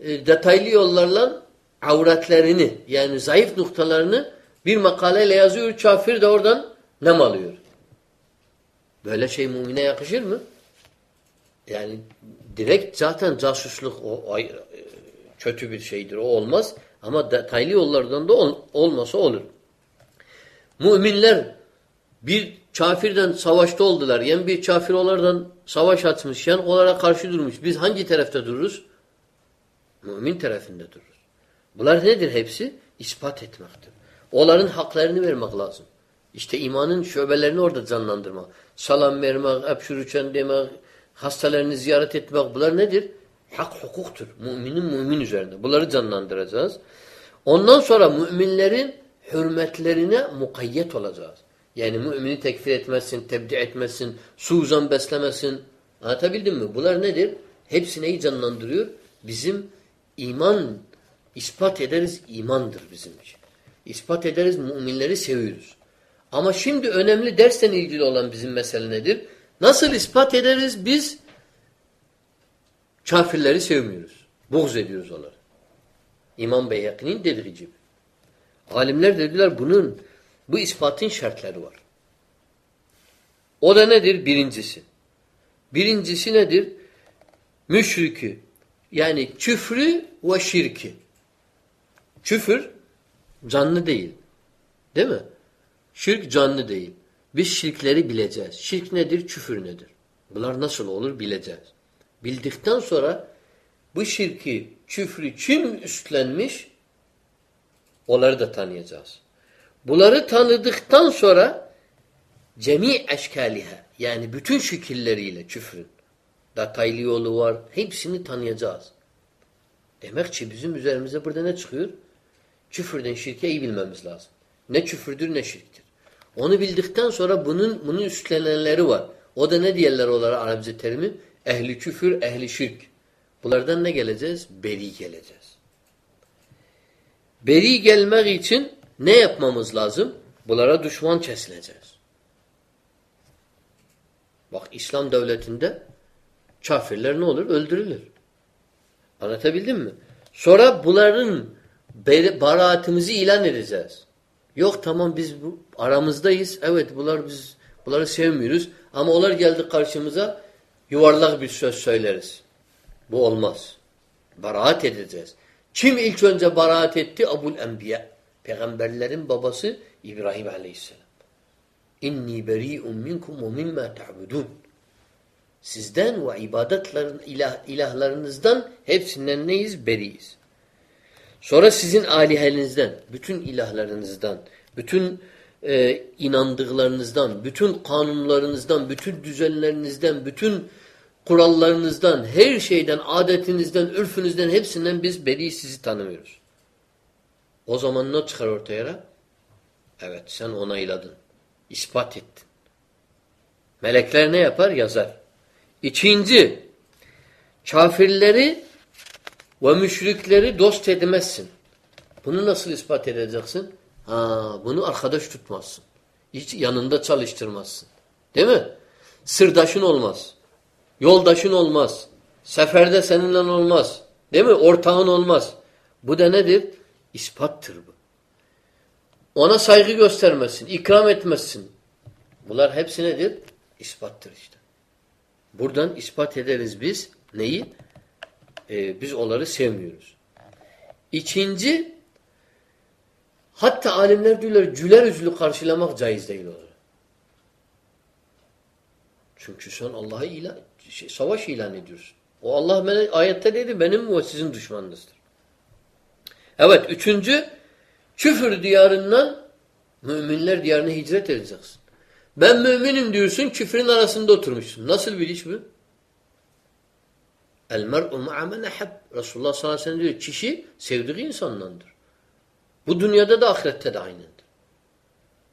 e, detaylı yollarla avretlerini yani zayıf noktalarını bir makaleyle yazıyor, kafir de oradan nem alıyor. Böyle şey mümine yakışır mı? Yani direkt zaten casusluk o ay, kötü bir şeydir. O olmaz. Ama detaylı yollardan da ol, olmasa olur. Müminler bir kafirden savaşta oldular. Yani bir kafir onlardan savaş açmış. Yani onlara karşı durmuş. Biz hangi tarafta dururuz? Mümin tarafında dururuz. Bunlar nedir hepsi? İspat etmektir. Onların haklarını vermek lazım. İşte imanın şöbelerini orada canlandırmak. Salam vermek, öpşürüçen demek, hastalarını ziyaret etmek bunlar nedir? Hak hukuktur. Müminin mümin üzerinde. Bunları canlandıracağız. Ondan sonra müminlerin hürmetlerine mukayyet olacağız. Yani mümini tekfir etmezsin, tebdi etmezsin, suuzan beslemesin. Anlatabildim mi? Bunlar nedir? Hepsi neyi canlandırıyor? Bizim iman ispat ederiz, imandır bizim için. İspat ederiz, müminleri seviyoruz. Ama şimdi önemli dersten ilgili olan bizim mesele nedir? Nasıl ispat ederiz biz? Kafirleri sevmiyoruz. Buğz ediyoruz onları. İmam Beyhek'nin dediği gibi. Alimler dediler bunun bu ispatın şartları var. O da nedir? Birincisi. Birincisi nedir? Müşrikü. Yani küfrü ve şirki. Küfür canlı değil. Değil mi? Şirk canlı değil. Biz şirkleri bileceğiz. Şirk nedir? Küfür nedir? Bunlar nasıl olur bileceğiz. Bildikten sonra bu şirki, küfrü kim üstlenmiş onları da tanıyacağız. Bunları tanıdıktan sonra cemi eşkaliha yani bütün şekilleriyle küfrün detaylı yolu var. Hepsini tanıyacağız. Demek ki bizim üzerimize burada ne çıkıyor? Küfürden şirke iyi bilmemiz lazım. Ne küfürdür ne şirktir. Onu bildikten sonra bunun bunun üstlenenleri var. O da ne diyorlar onlara Arapça terimi? Ehli küfür, ehli şirk. Bunlardan ne geleceğiz? Beri geleceğiz. Beri gelmek için ne yapmamız lazım? Bunlara düşman kesileceğiz. Bak İslam devletinde kafirler ne olur? Öldürülür. Anlatabildim mi? Sonra bunların baraatımızı ilan edeceğiz. Yok tamam biz bu, aramızdayız. Evet bunlar biz bunları sevmiyoruz. Ama onlar geldi karşımıza yuvarlak bir söz söyleriz. Bu olmaz. Baraat edeceğiz. Kim ilk önce baraat etti? Abul Enbiya. Peygamberlerin babası İbrahim Aleyhisselam. İnni beri'un minkum ve mimma ta'budun. Sizden ve ibadetlerin ilah, ilahlarınızdan hepsinden neyiz? Beriyiz. Sonra sizin alihenizden, bütün ilahlarınızdan, bütün e, inandıklarınızdan, bütün kanunlarınızdan, bütün düzenlerinizden, bütün kurallarınızdan, her şeyden, adetinizden, ürfünüzden hepsinden biz beri sizi tanımıyoruz. O zaman ne çıkar ortaya? Evet sen onayladın. İspat ettin. Melekler ne yapar? Yazar. İkinci, kafirleri ve müşrikleri dost edemezsin. Bunu nasıl ispat edeceksin? Ha, bunu arkadaş tutmazsın. Hiç yanında çalıştırmazsın. Değil mi? Sırdaşın olmaz. Yoldaşın olmaz. Seferde seninle olmaz. Değil mi? Ortağın olmaz. Bu da nedir? İspattır bu. Ona saygı göstermezsin, ikram etmezsin. Bunlar hepsi nedir? İspattır işte. Buradan ispat ederiz biz neyi? Ee, biz onları sevmiyoruz. İkinci, hatta alimler diyorlar cüler üzlü karşılamak caiz değil olur. Çünkü sen Allah'a ilan, şey, savaş ilan ediyorsun. O Allah bana ayette dedi benim ve sizin düşmanınızdır. Evet üçüncü küfür diyarından müminler diyarına hicret edeceksin. Ben müminim diyorsun küfrün arasında oturmuşsun. Nasıl bir iş bu? El mer'u ma'a men. Resulullah sallallahu aleyhi ve sellem diyor kişi sevdiği insanlandır. Bu dünyada da ahirette de aynıdır.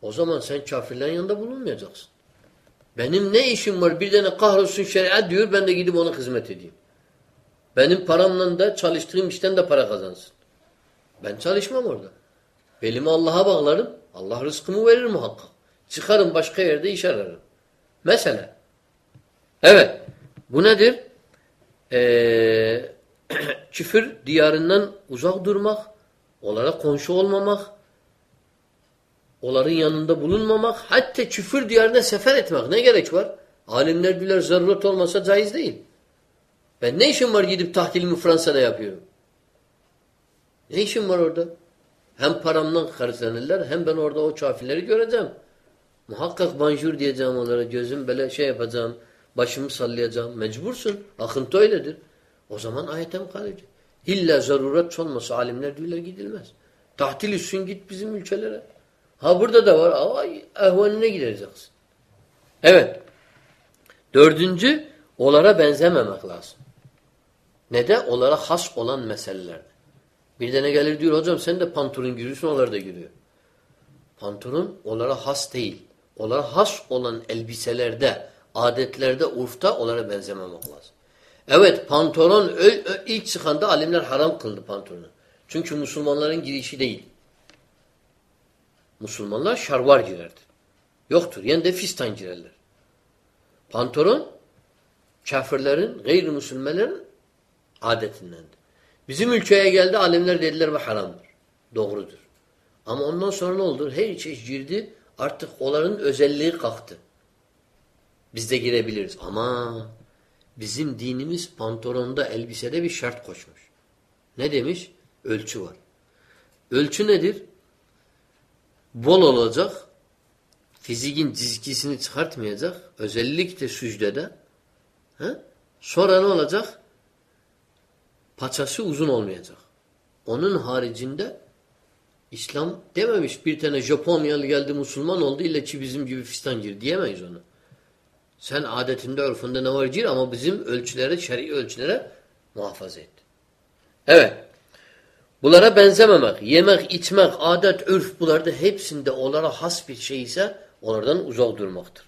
O zaman sen kafirlerin yanında bulunmayacaksın. Benim ne işim var bir tane kahrolsun şeriat diyor ben de gidip ona hizmet edeyim. Benim paramla da çalıştığım işten de para kazansın. Ben çalışmam orada. Belimi Allah'a bağlarım. Allah rızkımı verir muhakkak. Çıkarım başka yerde iş ararım. Mesela. Evet. Bu nedir? Ee, küfür diyarından uzak durmak, onlara komşu olmamak, onların yanında bulunmamak, hatta küfür diyarına sefer etmek ne gerek var? Alimler diler zaruret olmasa caiz değil. Ben ne işim var gidip tahtilimi Fransa'da yapıyorum? Ne işim var orada? Hem paramdan karşılanırlar hem ben orada o kafirleri göreceğim. Muhakkak banjur diyeceğim onlara. Gözüm böyle şey yapacağım. Başımı sallayacağım. Mecbursun. Akıntı öyledir. O zaman ayetem kalacak. İlla zaruret olmasa alimler diyorlar gidilmez. Tahtil üstün git bizim ülkelere. Ha burada da var. Ay, ehvenine gideceksin. Evet. Dördüncü, onlara benzememek lazım. Ne de onlara has olan meselelerde. Bir tane gelir diyor hocam sen de pantolon giriyorsun onlar da giriyor. Pantolon onlara has değil. Onlara has olan elbiselerde, adetlerde, urfta onlara benzememek lazım. Evet pantolon ilk çıkanda alimler haram kıldı pantolonu. Çünkü Müslümanların girişi değil. Müslümanlar şarvar girerdi. Yoktur. Yani de fistan girerler. Pantolon kafirlerin, gayrimüslimlerin adetindendir. Bizim ülkeye geldi alimler dediler ve haramdır. Doğrudur. Ama ondan sonra ne oldu? Her çeşit girdi. Artık onların özelliği kalktı. Biz de girebiliriz. Ama bizim dinimiz pantolonda, elbisede bir şart koşmuş. Ne demiş? Ölçü var. Ölçü nedir? Bol olacak. Fizikin çizgisini çıkartmayacak. Özellikle sücdede. He? Sonra ne olacak? Paçası uzun olmayacak. Onun haricinde İslam dememiş bir tane Japonyalı geldi Müslüman oldu illa ki bizim gibi fistan gir diyemeyiz onu. Sen adetinde örfünde ne var gir ama bizim ölçülere, şer'i ölçülere muhafaza et. Evet. Bunlara benzememek, yemek, içmek, adet, örf bunlarda hepsinde onlara has bir şey ise onlardan uzak durmaktır.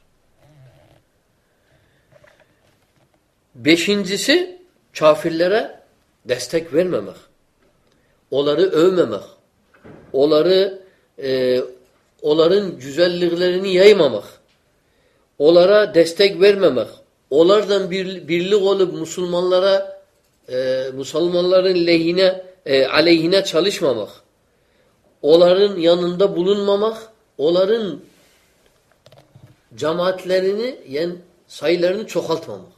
Beşincisi kafirlere destek vermemek. Onları övmemek. Onları e, onların güzelliklerini yaymamak. Onlara destek vermemek. Onlardan bir, birlik olup Müslümanlara e, Müslümanların lehine e, aleyhine çalışmamak. Onların yanında bulunmamak. Onların cemaatlerini yani sayılarını çoğaltmamak.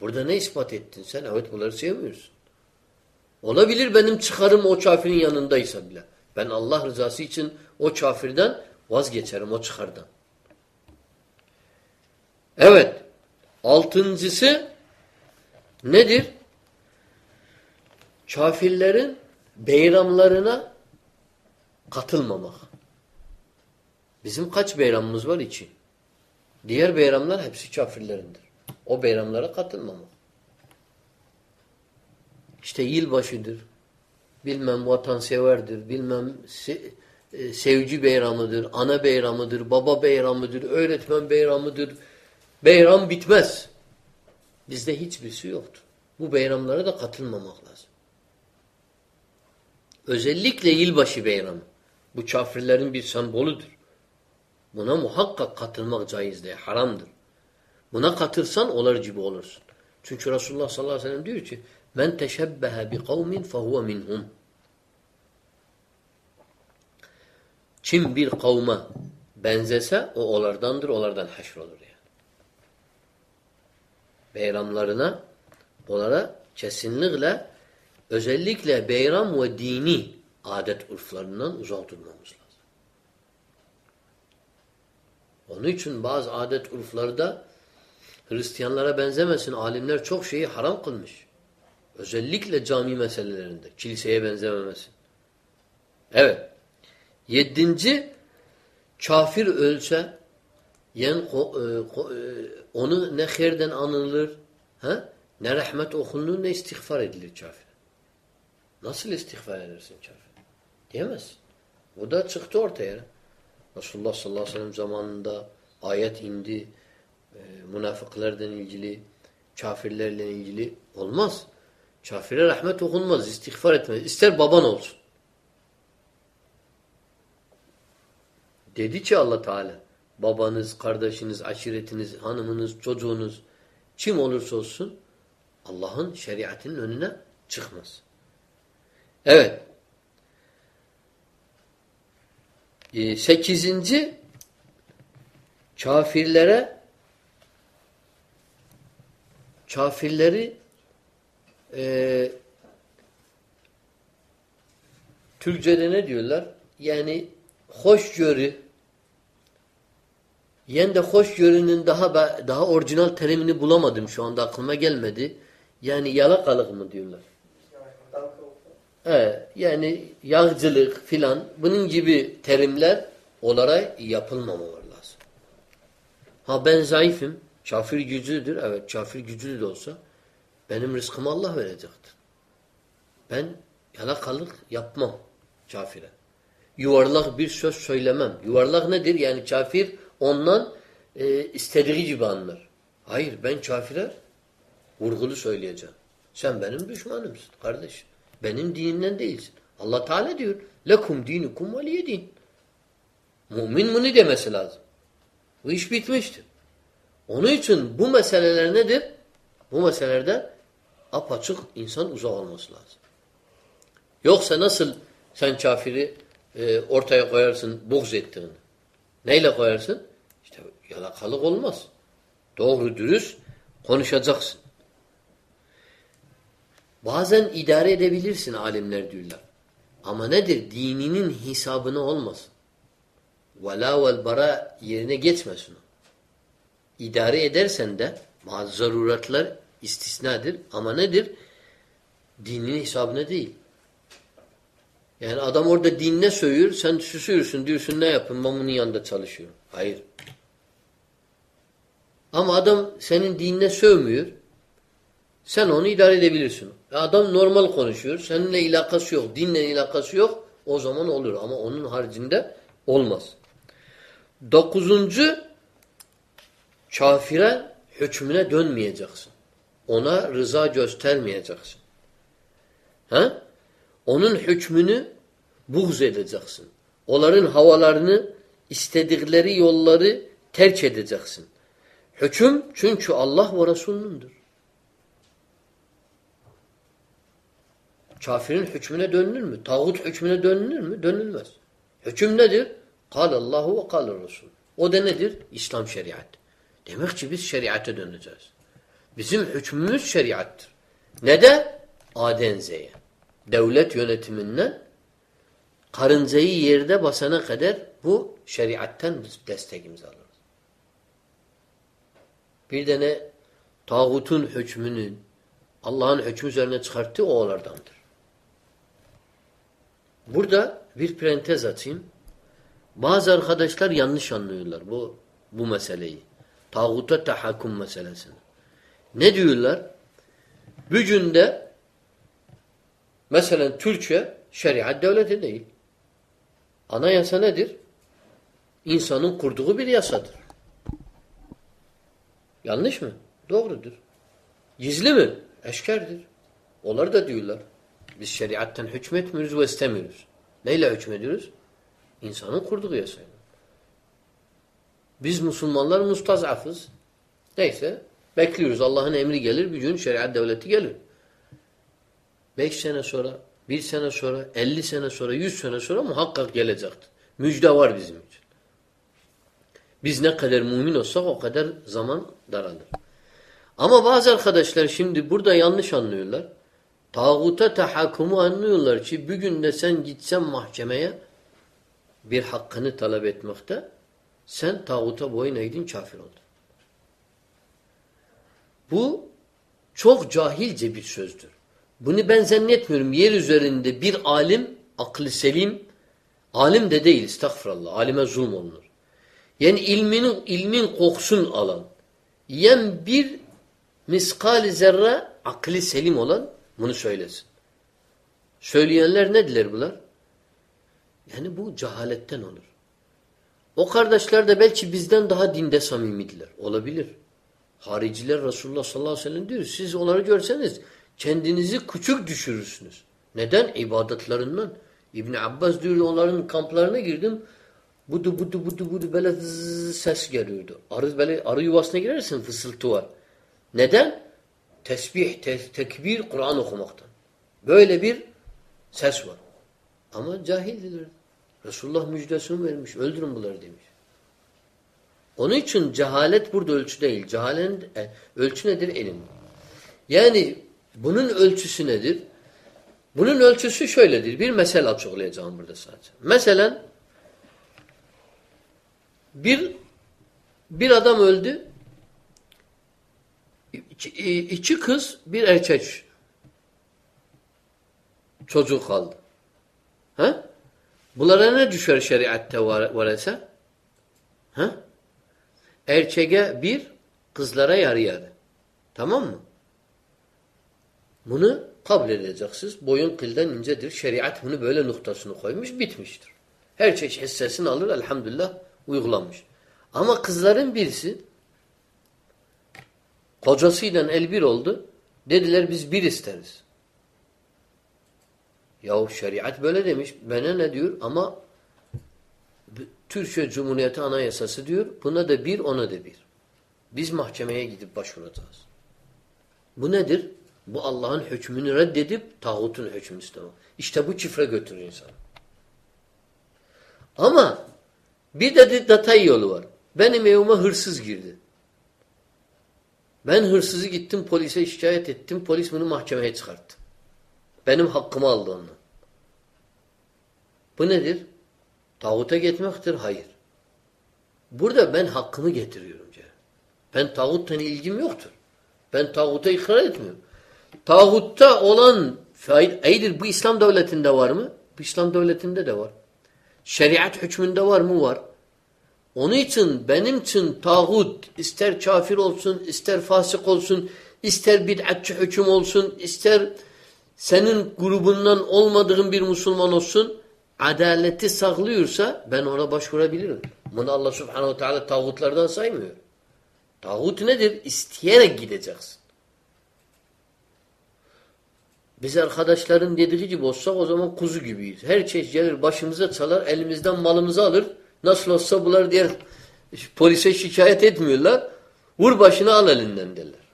Burada ne ispat ettin sen? Evet bunları sevmiyorsun. Olabilir benim çıkarım o kafirin yanındaysa bile. Ben Allah rızası için o kafirden vazgeçerim o çıkardan. Evet. Altıncısı nedir? Kafirlerin beyramlarına katılmamak. Bizim kaç beyramımız var için? Diğer beyramlar hepsi kafirlerindir. O beyramlara katılmamak. İşte yılbaşıdır. Bilmem vatanseverdir. Bilmem e, sevci beyramıdır, ana beyramıdır, baba beyramıdır, öğretmen beyramıdır. Beyram bitmez. Bizde hiçbirisi yoktur. Bu beyramlara da katılmamak lazım. Özellikle yılbaşı beyramı. Bu kafirlerin bir semboludur. Buna muhakkak katılmak caiz değil, haramdır. Buna katılsan olar gibi olursun. Çünkü Resulullah sallallahu aleyhi ve sellem diyor ki men teşebbehe bi kavmin fehuve minhum. Kim bir kavme benzese o olardandır, olardan haşr olur. Beyramlarına onlara kesinlikle özellikle beyram ve dini adet urflarından uzak durmamız lazım. Onun için bazı adet urflarda Hristiyanlara benzemesin. Alimler çok şeyi haram kılmış. Özellikle cami meselelerinde. Kiliseye benzememesin. Evet. Yedinci kafir ölse yani e, e, onu ne herden anılır ha? ne rahmet okunur ne istiğfar edilir kafir. Nasıl istiğfar edersin kafir? Diyemezsin. Bu da çıktı ortaya. Resulullah sallallahu aleyhi ve sellem zamanında ayet indi. E, münafıklardan ilgili, kafirlerle ilgili olmaz. Kafire rahmet okunmaz, istiğfar etmez. İster baban olsun. Dedi ki Allah Teala babanız, kardeşiniz, aşiretiniz, hanımınız, çocuğunuz kim olursa olsun Allah'ın şeriatının önüne çıkmaz. Evet. Ee, sekizinci kafirlere kafirleri e, Türkçe'de ne diyorlar? Yani hoşgörü yen de hoşgörünün daha daha orijinal terimini bulamadım şu anda aklıma gelmedi. Yani yalakalık mı diyorlar? Evet, yani yağcılık filan bunun gibi terimler olarak yapılmamalar lazım. Ha ben zayıfım. Kafir güclüdür. Evet kafir güclü de olsa benim rızkımı Allah verecektir. Ben yalakalık yapmam kafire. Yuvarlak bir söz söylemem. Yuvarlak nedir? Yani kafir ondan e, istediği gibi anlar. Hayır ben kafire vurgulu söyleyeceğim. Sen benim düşmanımsın kardeş. Benim dininden değilsin. Allah Teala diyor. Lekum dinukum veliye din. Mümin bunu demesi lazım. Bu iş bitmiştir. Onun için bu meseleler nedir? Bu meselelerde apaçık insan uzak olması lazım. Yoksa nasıl sen kafiri e, ortaya koyarsın buğz ettiğini? Neyle koyarsın? Yalakalık olmaz. Doğru dürüst konuşacaksın. Bazen idare edebilirsin alimler diyorlar. Ama nedir? Dininin hesabını olmasın. Vela vel bara yerine geçmesin o. İdare edersen de bazı zaruratlar istisnadır. Ama nedir? Dinin hesabına değil. Yani adam orada dinine söylüyor, sen susuyorsun, diyorsun ne yapın, ben bunun yanında çalışıyorum. Hayır. Ama adam senin dinine sövmüyor, sen onu idare edebilirsin. Adam normal konuşuyor, seninle ilakası yok, dinle ilakası yok, o zaman olur. Ama onun haricinde olmaz. Dokuzuncu, kafire hükmüne dönmeyeceksin. Ona rıza göstermeyeceksin. Ha? Onun hükmünü buğz edeceksin. Onların havalarını, istedikleri yolları terk edeceksin. Hüküm çünkü Allah ve Resulünündür. Kafirin hükmüne dönülür mü? Tağut hükmüne dönülür mü? Dönülmez. Hüküm nedir? Allahu ve kâle Resul. O da nedir? İslam şeriat. Demek ki biz şeriate döneceğiz. Bizim hükmümüz şeriattır. Ne de? Aden Z'ye. Devlet yönetiminden karıncayı yerde basana kadar bu şeriatten biz destekimizi alırız. Bir de ne? Tağutun hükmünü Allah'ın hükmü üzerine çıkarttığı oğlardandır. Burada bir parantez açayım. Bazı arkadaşlar yanlış anlıyorlar bu bu meseleyi. Tağuta tahakkum meselesini. Ne diyorlar? Bugün mesela Türkiye şeriat devleti değil. Anayasa nedir? İnsanın kurduğu bir yasadır. Yanlış mı? Doğrudur. Gizli mi? Eşkerdir. Onlar da diyorlar. Biz şeriatten hükmetmiyoruz ve istemiyoruz. Neyle hükmediyoruz? İnsanın kurduğu yasayla. Biz Müslümanlar mustazafız. Neyse bekliyoruz. Allah'ın emri gelir. Bir gün şeriat devleti gelir. Beş sene sonra, bir sene sonra, elli sene sonra, yüz sene sonra muhakkak gelecektir. Müjde var bizim için. Biz ne kadar mümin olsak o kadar zaman daralır. Ama bazı arkadaşlar şimdi burada yanlış anlıyorlar. Tağuta tahakkumu anlıyorlar ki bir günde sen gitsen mahkemeye bir hakkını talep etmekte sen tağuta boyun eğdin kafir oldun. Bu çok cahilce bir sözdür. Bunu ben zannetmiyorum. Yer üzerinde bir alim, aklı selim, alim de değil estağfurullah. Alime zulm olunur. Yani ilminin, ilmin kokusunu alan, yem bir miskal zerre akli selim olan bunu söylesin. Söyleyenler ne diler bunlar? Yani bu cehaletten olur. O kardeşler de belki bizden daha dinde samimidiler. Olabilir. Hariciler Resulullah sallallahu aleyhi ve sellem diyor. Siz onları görseniz kendinizi küçük düşürürsünüz. Neden? İbadetlerinden. İbn Abbas diyor onların kamplarına girdim. Budu budu budu budu böyle ses geliyordu. Arı böyle arı yuvasına girersin fısıltı var. Neden? Tesbih, te tekbir, Kur'an okumaktan. Böyle bir ses var. Ama cahildiler. Resulullah müjdesini vermiş. Öldürün bunları demiş. Onun için cehalet burada ölçü değil. Cehaletin e, ölçü nedir? Elim. Yani bunun ölçüsü nedir? Bunun ölçüsü şöyledir. Bir mesele açıklayacağım burada sadece. Mesela bir bir adam öldü. İki, iki kız, bir erkek çocuk kaldı. Ha? Bunlara ne düşer şeriatte var, var ise? Ha? Erkeğe bir, kızlara yarı yarı. Tamam mı? Bunu kabul edeceksiniz. Boyun kıldan incedir. Şeriat bunu böyle noktasını koymuş, bitmiştir. Her şey hissesini alır, elhamdülillah uygulamış. Ama kızların birisi kocasıyla el bir oldu. Dediler biz bir isteriz. Yahu şeriat böyle demiş. Bana ne diyor? Ama Türkiye Cumhuriyeti Anayasası diyor. Buna da bir, ona da bir. Biz mahkemeye gidip başvuracağız. Bu nedir? Bu Allah'ın hükmünü reddedip tağutun hükmünü istemek. İşte bu çifre götürür insan. Ama bir de detay yolu var. Benim evime hırsız girdi. Ben hırsızı gittim polise şikayet ettim. Polis bunu mahkemeye çıkarttı. Benim hakkımı aldı ondan. Bu nedir? Tağuta gitmektir? Hayır. Burada ben hakkımı getiriyorum. Ben tağuttan ilgim yoktur. Ben tağuta ikrar etmiyorum. Tağutta olan fayda, bu İslam devletinde var mı? Bu İslam devletinde de var. Şeriat hükmünde var mı? Var. Onun için benim için tağut ister kafir olsun, ister fasık olsun, ister bid'atçı hüküm olsun, ister senin grubundan olmadığın bir Müslüman olsun, adaleti saklıyorsa ben ona başvurabilirim. Bunu Allah subhanehu teala tağutlardan saymıyor. Tağut nedir? İsteyerek gideceksin. Biz arkadaşların dediği gibi olsak o zaman kuzu gibiyiz. Her şey gelir başımıza çalar, elimizden malımızı alır. Nasıl olsa bunlar diğer polise şikayet etmiyorlar. Vur başını al elinden derler.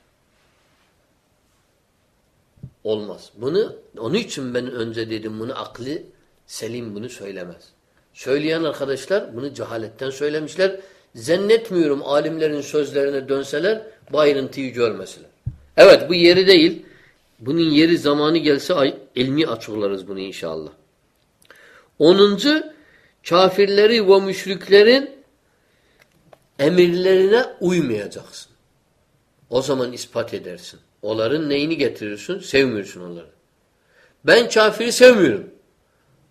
Olmaz. Bunu onun için ben önce dedim bunu aklı selim bunu söylemez. Söyleyen arkadaşlar bunu cehaletten söylemişler. Zannetmiyorum alimlerin sözlerine dönseler bu ayrıntıyı görmeseler. Evet bu yeri değil. Bunun yeri zamanı gelse ilmi açıklarız bunu inşallah. Onuncu kafirleri ve müşriklerin emirlerine uymayacaksın. O zaman ispat edersin. Onların neyini getirirsin? Sevmiyorsun onları. Ben kafiri sevmiyorum.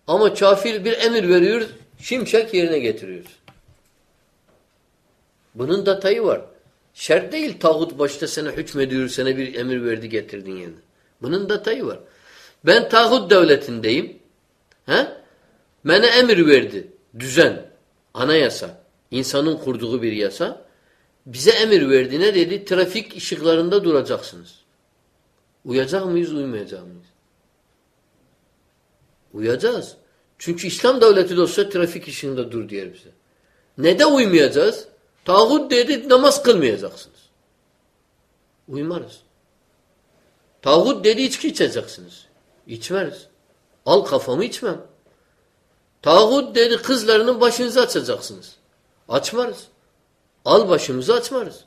Ama kafir bir emir veriyor, şimşek yerine getiriyor. Bunun detayı var. Şart değil tağut başta sana hükmediyor, sana bir emir verdi getirdin yerine. Bunun detayı var. Ben tağut devletindeyim. He? Bana emir verdi. düzen, anayasa, insanın kurduğu bir yasa bize emir verdi. Ne dedi? Trafik ışıklarında duracaksınız. Uyacak mıyız, uymayacak mıyız? Uyacağız. Çünkü İslam devleti de trafik ışığında dur diyor bize. Ne de uymayacağız? Tağut dedi namaz kılmayacaksınız. Uymarız. Tağut dedi içki içeceksiniz. İçmeriz. Al kafamı içmem. Tağut dedi kızlarının başınızı açacaksınız. Açmarız. Al başımızı açmarız.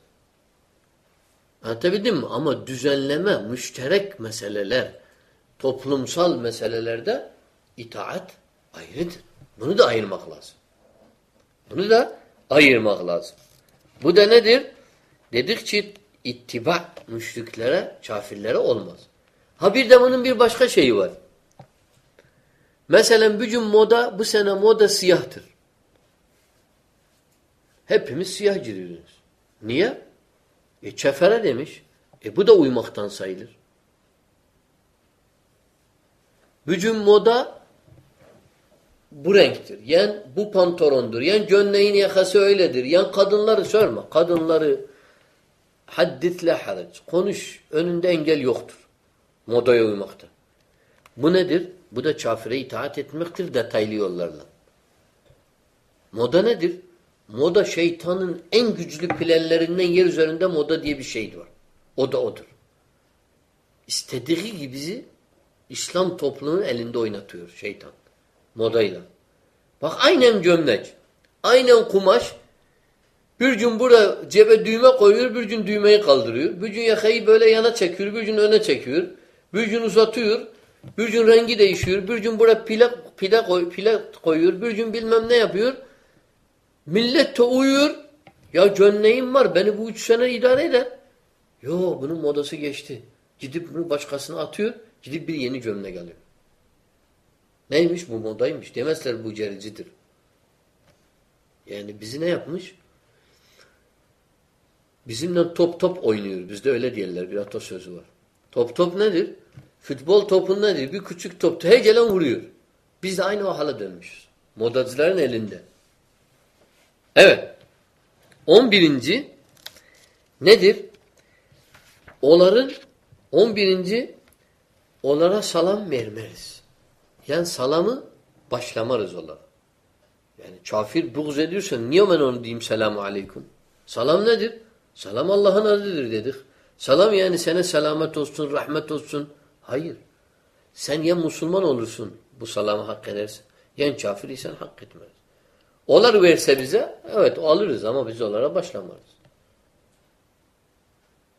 Anlatabildim mi? Ama düzenleme, müşterek meseleler, toplumsal meselelerde itaat ayrıdır. Bunu da ayırmak lazım. Bunu da ayırmak lazım. Bu da nedir? Dedik ki ittiba müşriklere, kafirlere olmaz. Ha bir de bunun bir başka şeyi var. Mesela bugün moda, bu sene moda siyahtır. Hepimiz siyah giriyoruz. Niye? E çefere demiş. E bu da uymaktan sayılır. Bugün moda bu renktir. Yani bu pantolondur. Yani gömleğin yakası öyledir. Yani kadınları sorma. Kadınları haddit la harac. Konuş. Önünde engel yoktur. Modaya uymakta. Bu nedir? Bu da kafire itaat etmektir detaylı yollarla. Moda nedir? Moda şeytanın en güçlü planlarından yer üzerinde moda diye bir şey var. O da odur. İstediği gibi İslam toplumunun elinde oynatıyor şeytan. Modayla. Bak aynen gömlek. Aynen kumaş. Bir gün burada cebe düğme koyuyor, bir gün düğmeyi kaldırıyor. Bir gün yakayı böyle yana çekiyor, bir gün öne çekiyor. Bir gün uzatıyor. Bir gün rengi değişiyor. Bir gün burada pile, pile, koy, pile koyuyor. Bir gün bilmem ne yapıyor. Millet de uyuyor. Ya gömleğim var. Beni bu üç sene idare eder. Yo bunun modası geçti. Gidip bunu başkasına atıyor. Gidip bir yeni gömlek alıyor. Neymiş bu modaymış. Demezler bu gericidir. Yani bizi ne yapmış? Bizimle top top oynuyor. Bizde öyle diyorlar. Bir atasözü var. Top top nedir? Futbol topu nedir? Bir küçük top. Her gelen vuruyor. Biz de aynı o hala dönmüşüz. Modacıların elinde. Evet. On birinci nedir? Onların on birinci onlara salam vermeriz. Yani salamı başlamarız onlara. Yani kafir buğz ediyorsan niye ben onu diyeyim selamu aleyküm? Salam nedir? Salam Allah'ın adıdır dedik. Salam yani sana selamet olsun, rahmet olsun. Hayır. Sen ya Müslüman olursun bu salamı hak edersin. Ya kafir isen hak etmez. Onlar verse bize evet alırız ama biz onlara başlamarız.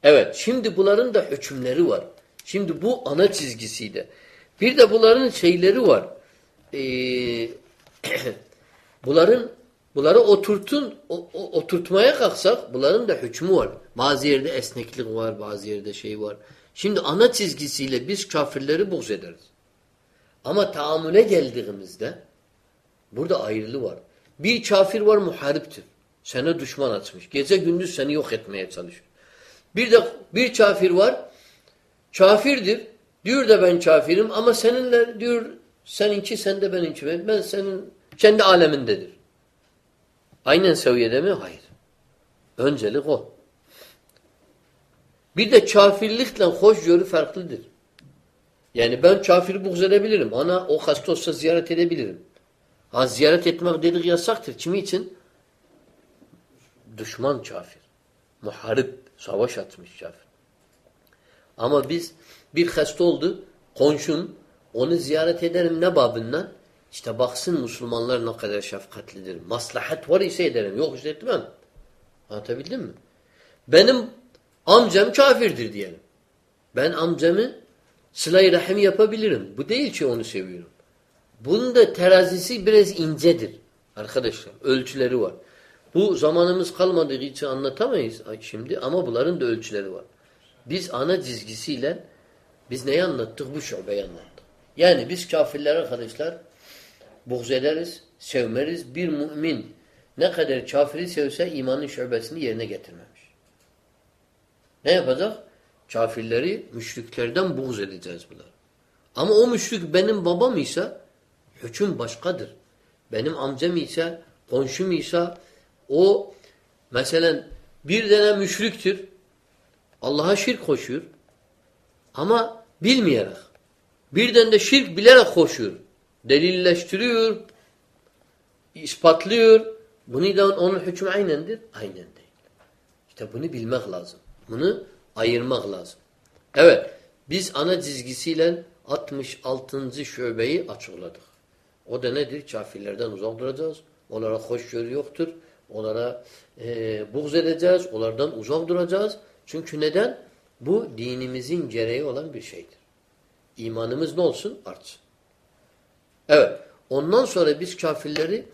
Evet şimdi bunların da hükümleri var. Şimdi bu ana çizgisiydi. Bir de bunların şeyleri var. Ee, bunların bunları oturtun o, o, oturtmaya kalksak bunların da hükmü var. Bazı yerde esneklik var, bazı yerde şey var. Şimdi ana çizgisiyle biz kafirleri buğz ederiz. Ama taamüle geldiğimizde burada ayrılığı var. Bir kafir var muhariptir. Sana düşman açmış. Gece gündüz seni yok etmeye çalışıyor. Bir de bir kafir var. Kafirdir. Diyor da ben kafirim ama seninle diyor seninki sende benimki. Ben senin kendi alemindedir. Aynen seviyede mi? Hayır. Öncelik o. Bir de kafirlikle hoşgörü farklıdır. Yani ben kafiri buğz edebilirim. Ana o hasta olsa ziyaret edebilirim. Ha ziyaret etmek dedik yasaktır. Kimi için? Düşman kafir. Muharip. Savaş atmış kafir. Ama biz bir hasta oldu. Konşum. Onu ziyaret ederim ne babından? İşte baksın Müslümanlar ne kadar şefkatlidir. Maslahat var ise ederim. Yok işte etmem. Anlatabildim mi? Benim amcam kafirdir diyelim. Ben amcamı sıla-i rahim yapabilirim. Bu değil ki onu seviyorum. Bunun da terazisi biraz incedir. Arkadaşlar ölçüleri var. Bu zamanımız kalmadığı için anlatamayız şimdi ama bunların da ölçüleri var. Biz ana çizgisiyle biz neyi anlattık? Bu şubeyi anlattık. Yani biz kafirler arkadaşlar buğz ederiz, sevmeriz. Bir mümin ne kadar kafiri sevse imanın şubesini yerine getirmemiş. Ne yapacak? Kafirleri müşriklerden buğz edeceğiz bunlar. Ama o müşrik benim babam ise hüküm başkadır. benim amcam ise, komşum ise o mesela bir tane müşriktir. Allah'a şirk koşuyor. Ama bilmeyerek. Birden de şirk bilerek koşuyor. Delilleştiriyor. ispatlıyor. Bunu da onun hükmü aynendir. Aynen değil. İşte bunu bilmek lazım. Bunu ayırmak lazım. Evet. Biz ana çizgisiyle 66. şöbeyi açıkladık. O da nedir? Kafirlerden uzak duracağız. Onlara hoşgörü yoktur. Onlara e, buğz edeceğiz. Onlardan uzak duracağız. Çünkü neden? Bu dinimizin gereği olan bir şeydir. İmanımız ne olsun? Artsın. Evet. Ondan sonra biz kafirleri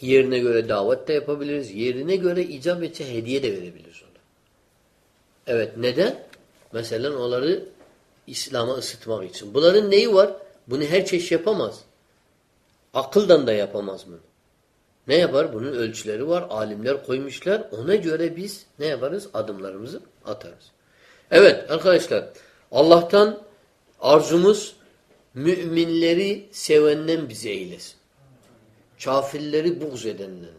yerine göre davet de yapabiliriz. Yerine göre icap etse hediye de verebiliriz. Evet. Neden? Mesela onları İslam'a ısıtmak için. Bunların neyi var? Bunu her çeşit yapamaz. Akıldan da yapamaz bunu. Ne yapar? Bunun ölçüleri var. Alimler koymuşlar. Ona göre biz ne yaparız? Adımlarımızı atarız. Evet arkadaşlar. Allah'tan arzumuz müminleri sevenden bizi eylesin. Kafirleri buğz edenden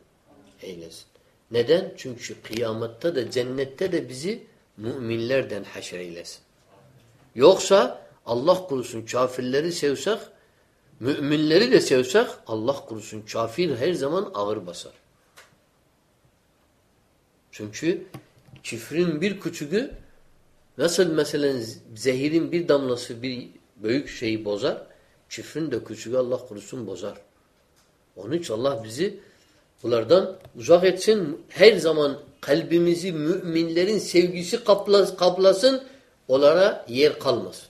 eylesin. Neden? Çünkü kıyamette de cennette de bizi müminlerden haşr eylesin. Yoksa Allah kurusun kafirleri sevsek, müminleri de sevsek Allah kurusun kafir her zaman ağır basar. Çünkü çifrin bir küçüğü nasıl mesela zehirin bir damlası bir büyük şeyi bozar, çifrin de küçüğü Allah kurusun bozar. Onun için Allah bizi bunlardan uzak etsin. Her zaman kalbimizi müminlerin sevgisi kaplasın onlara yer kalmasın.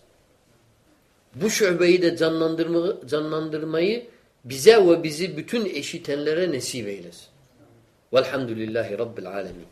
Bu şöbeyi de canlandırma, canlandırmayı bize ve bizi bütün eşitenlere nesip eylesin. Velhamdülillahi Rabbil alemin.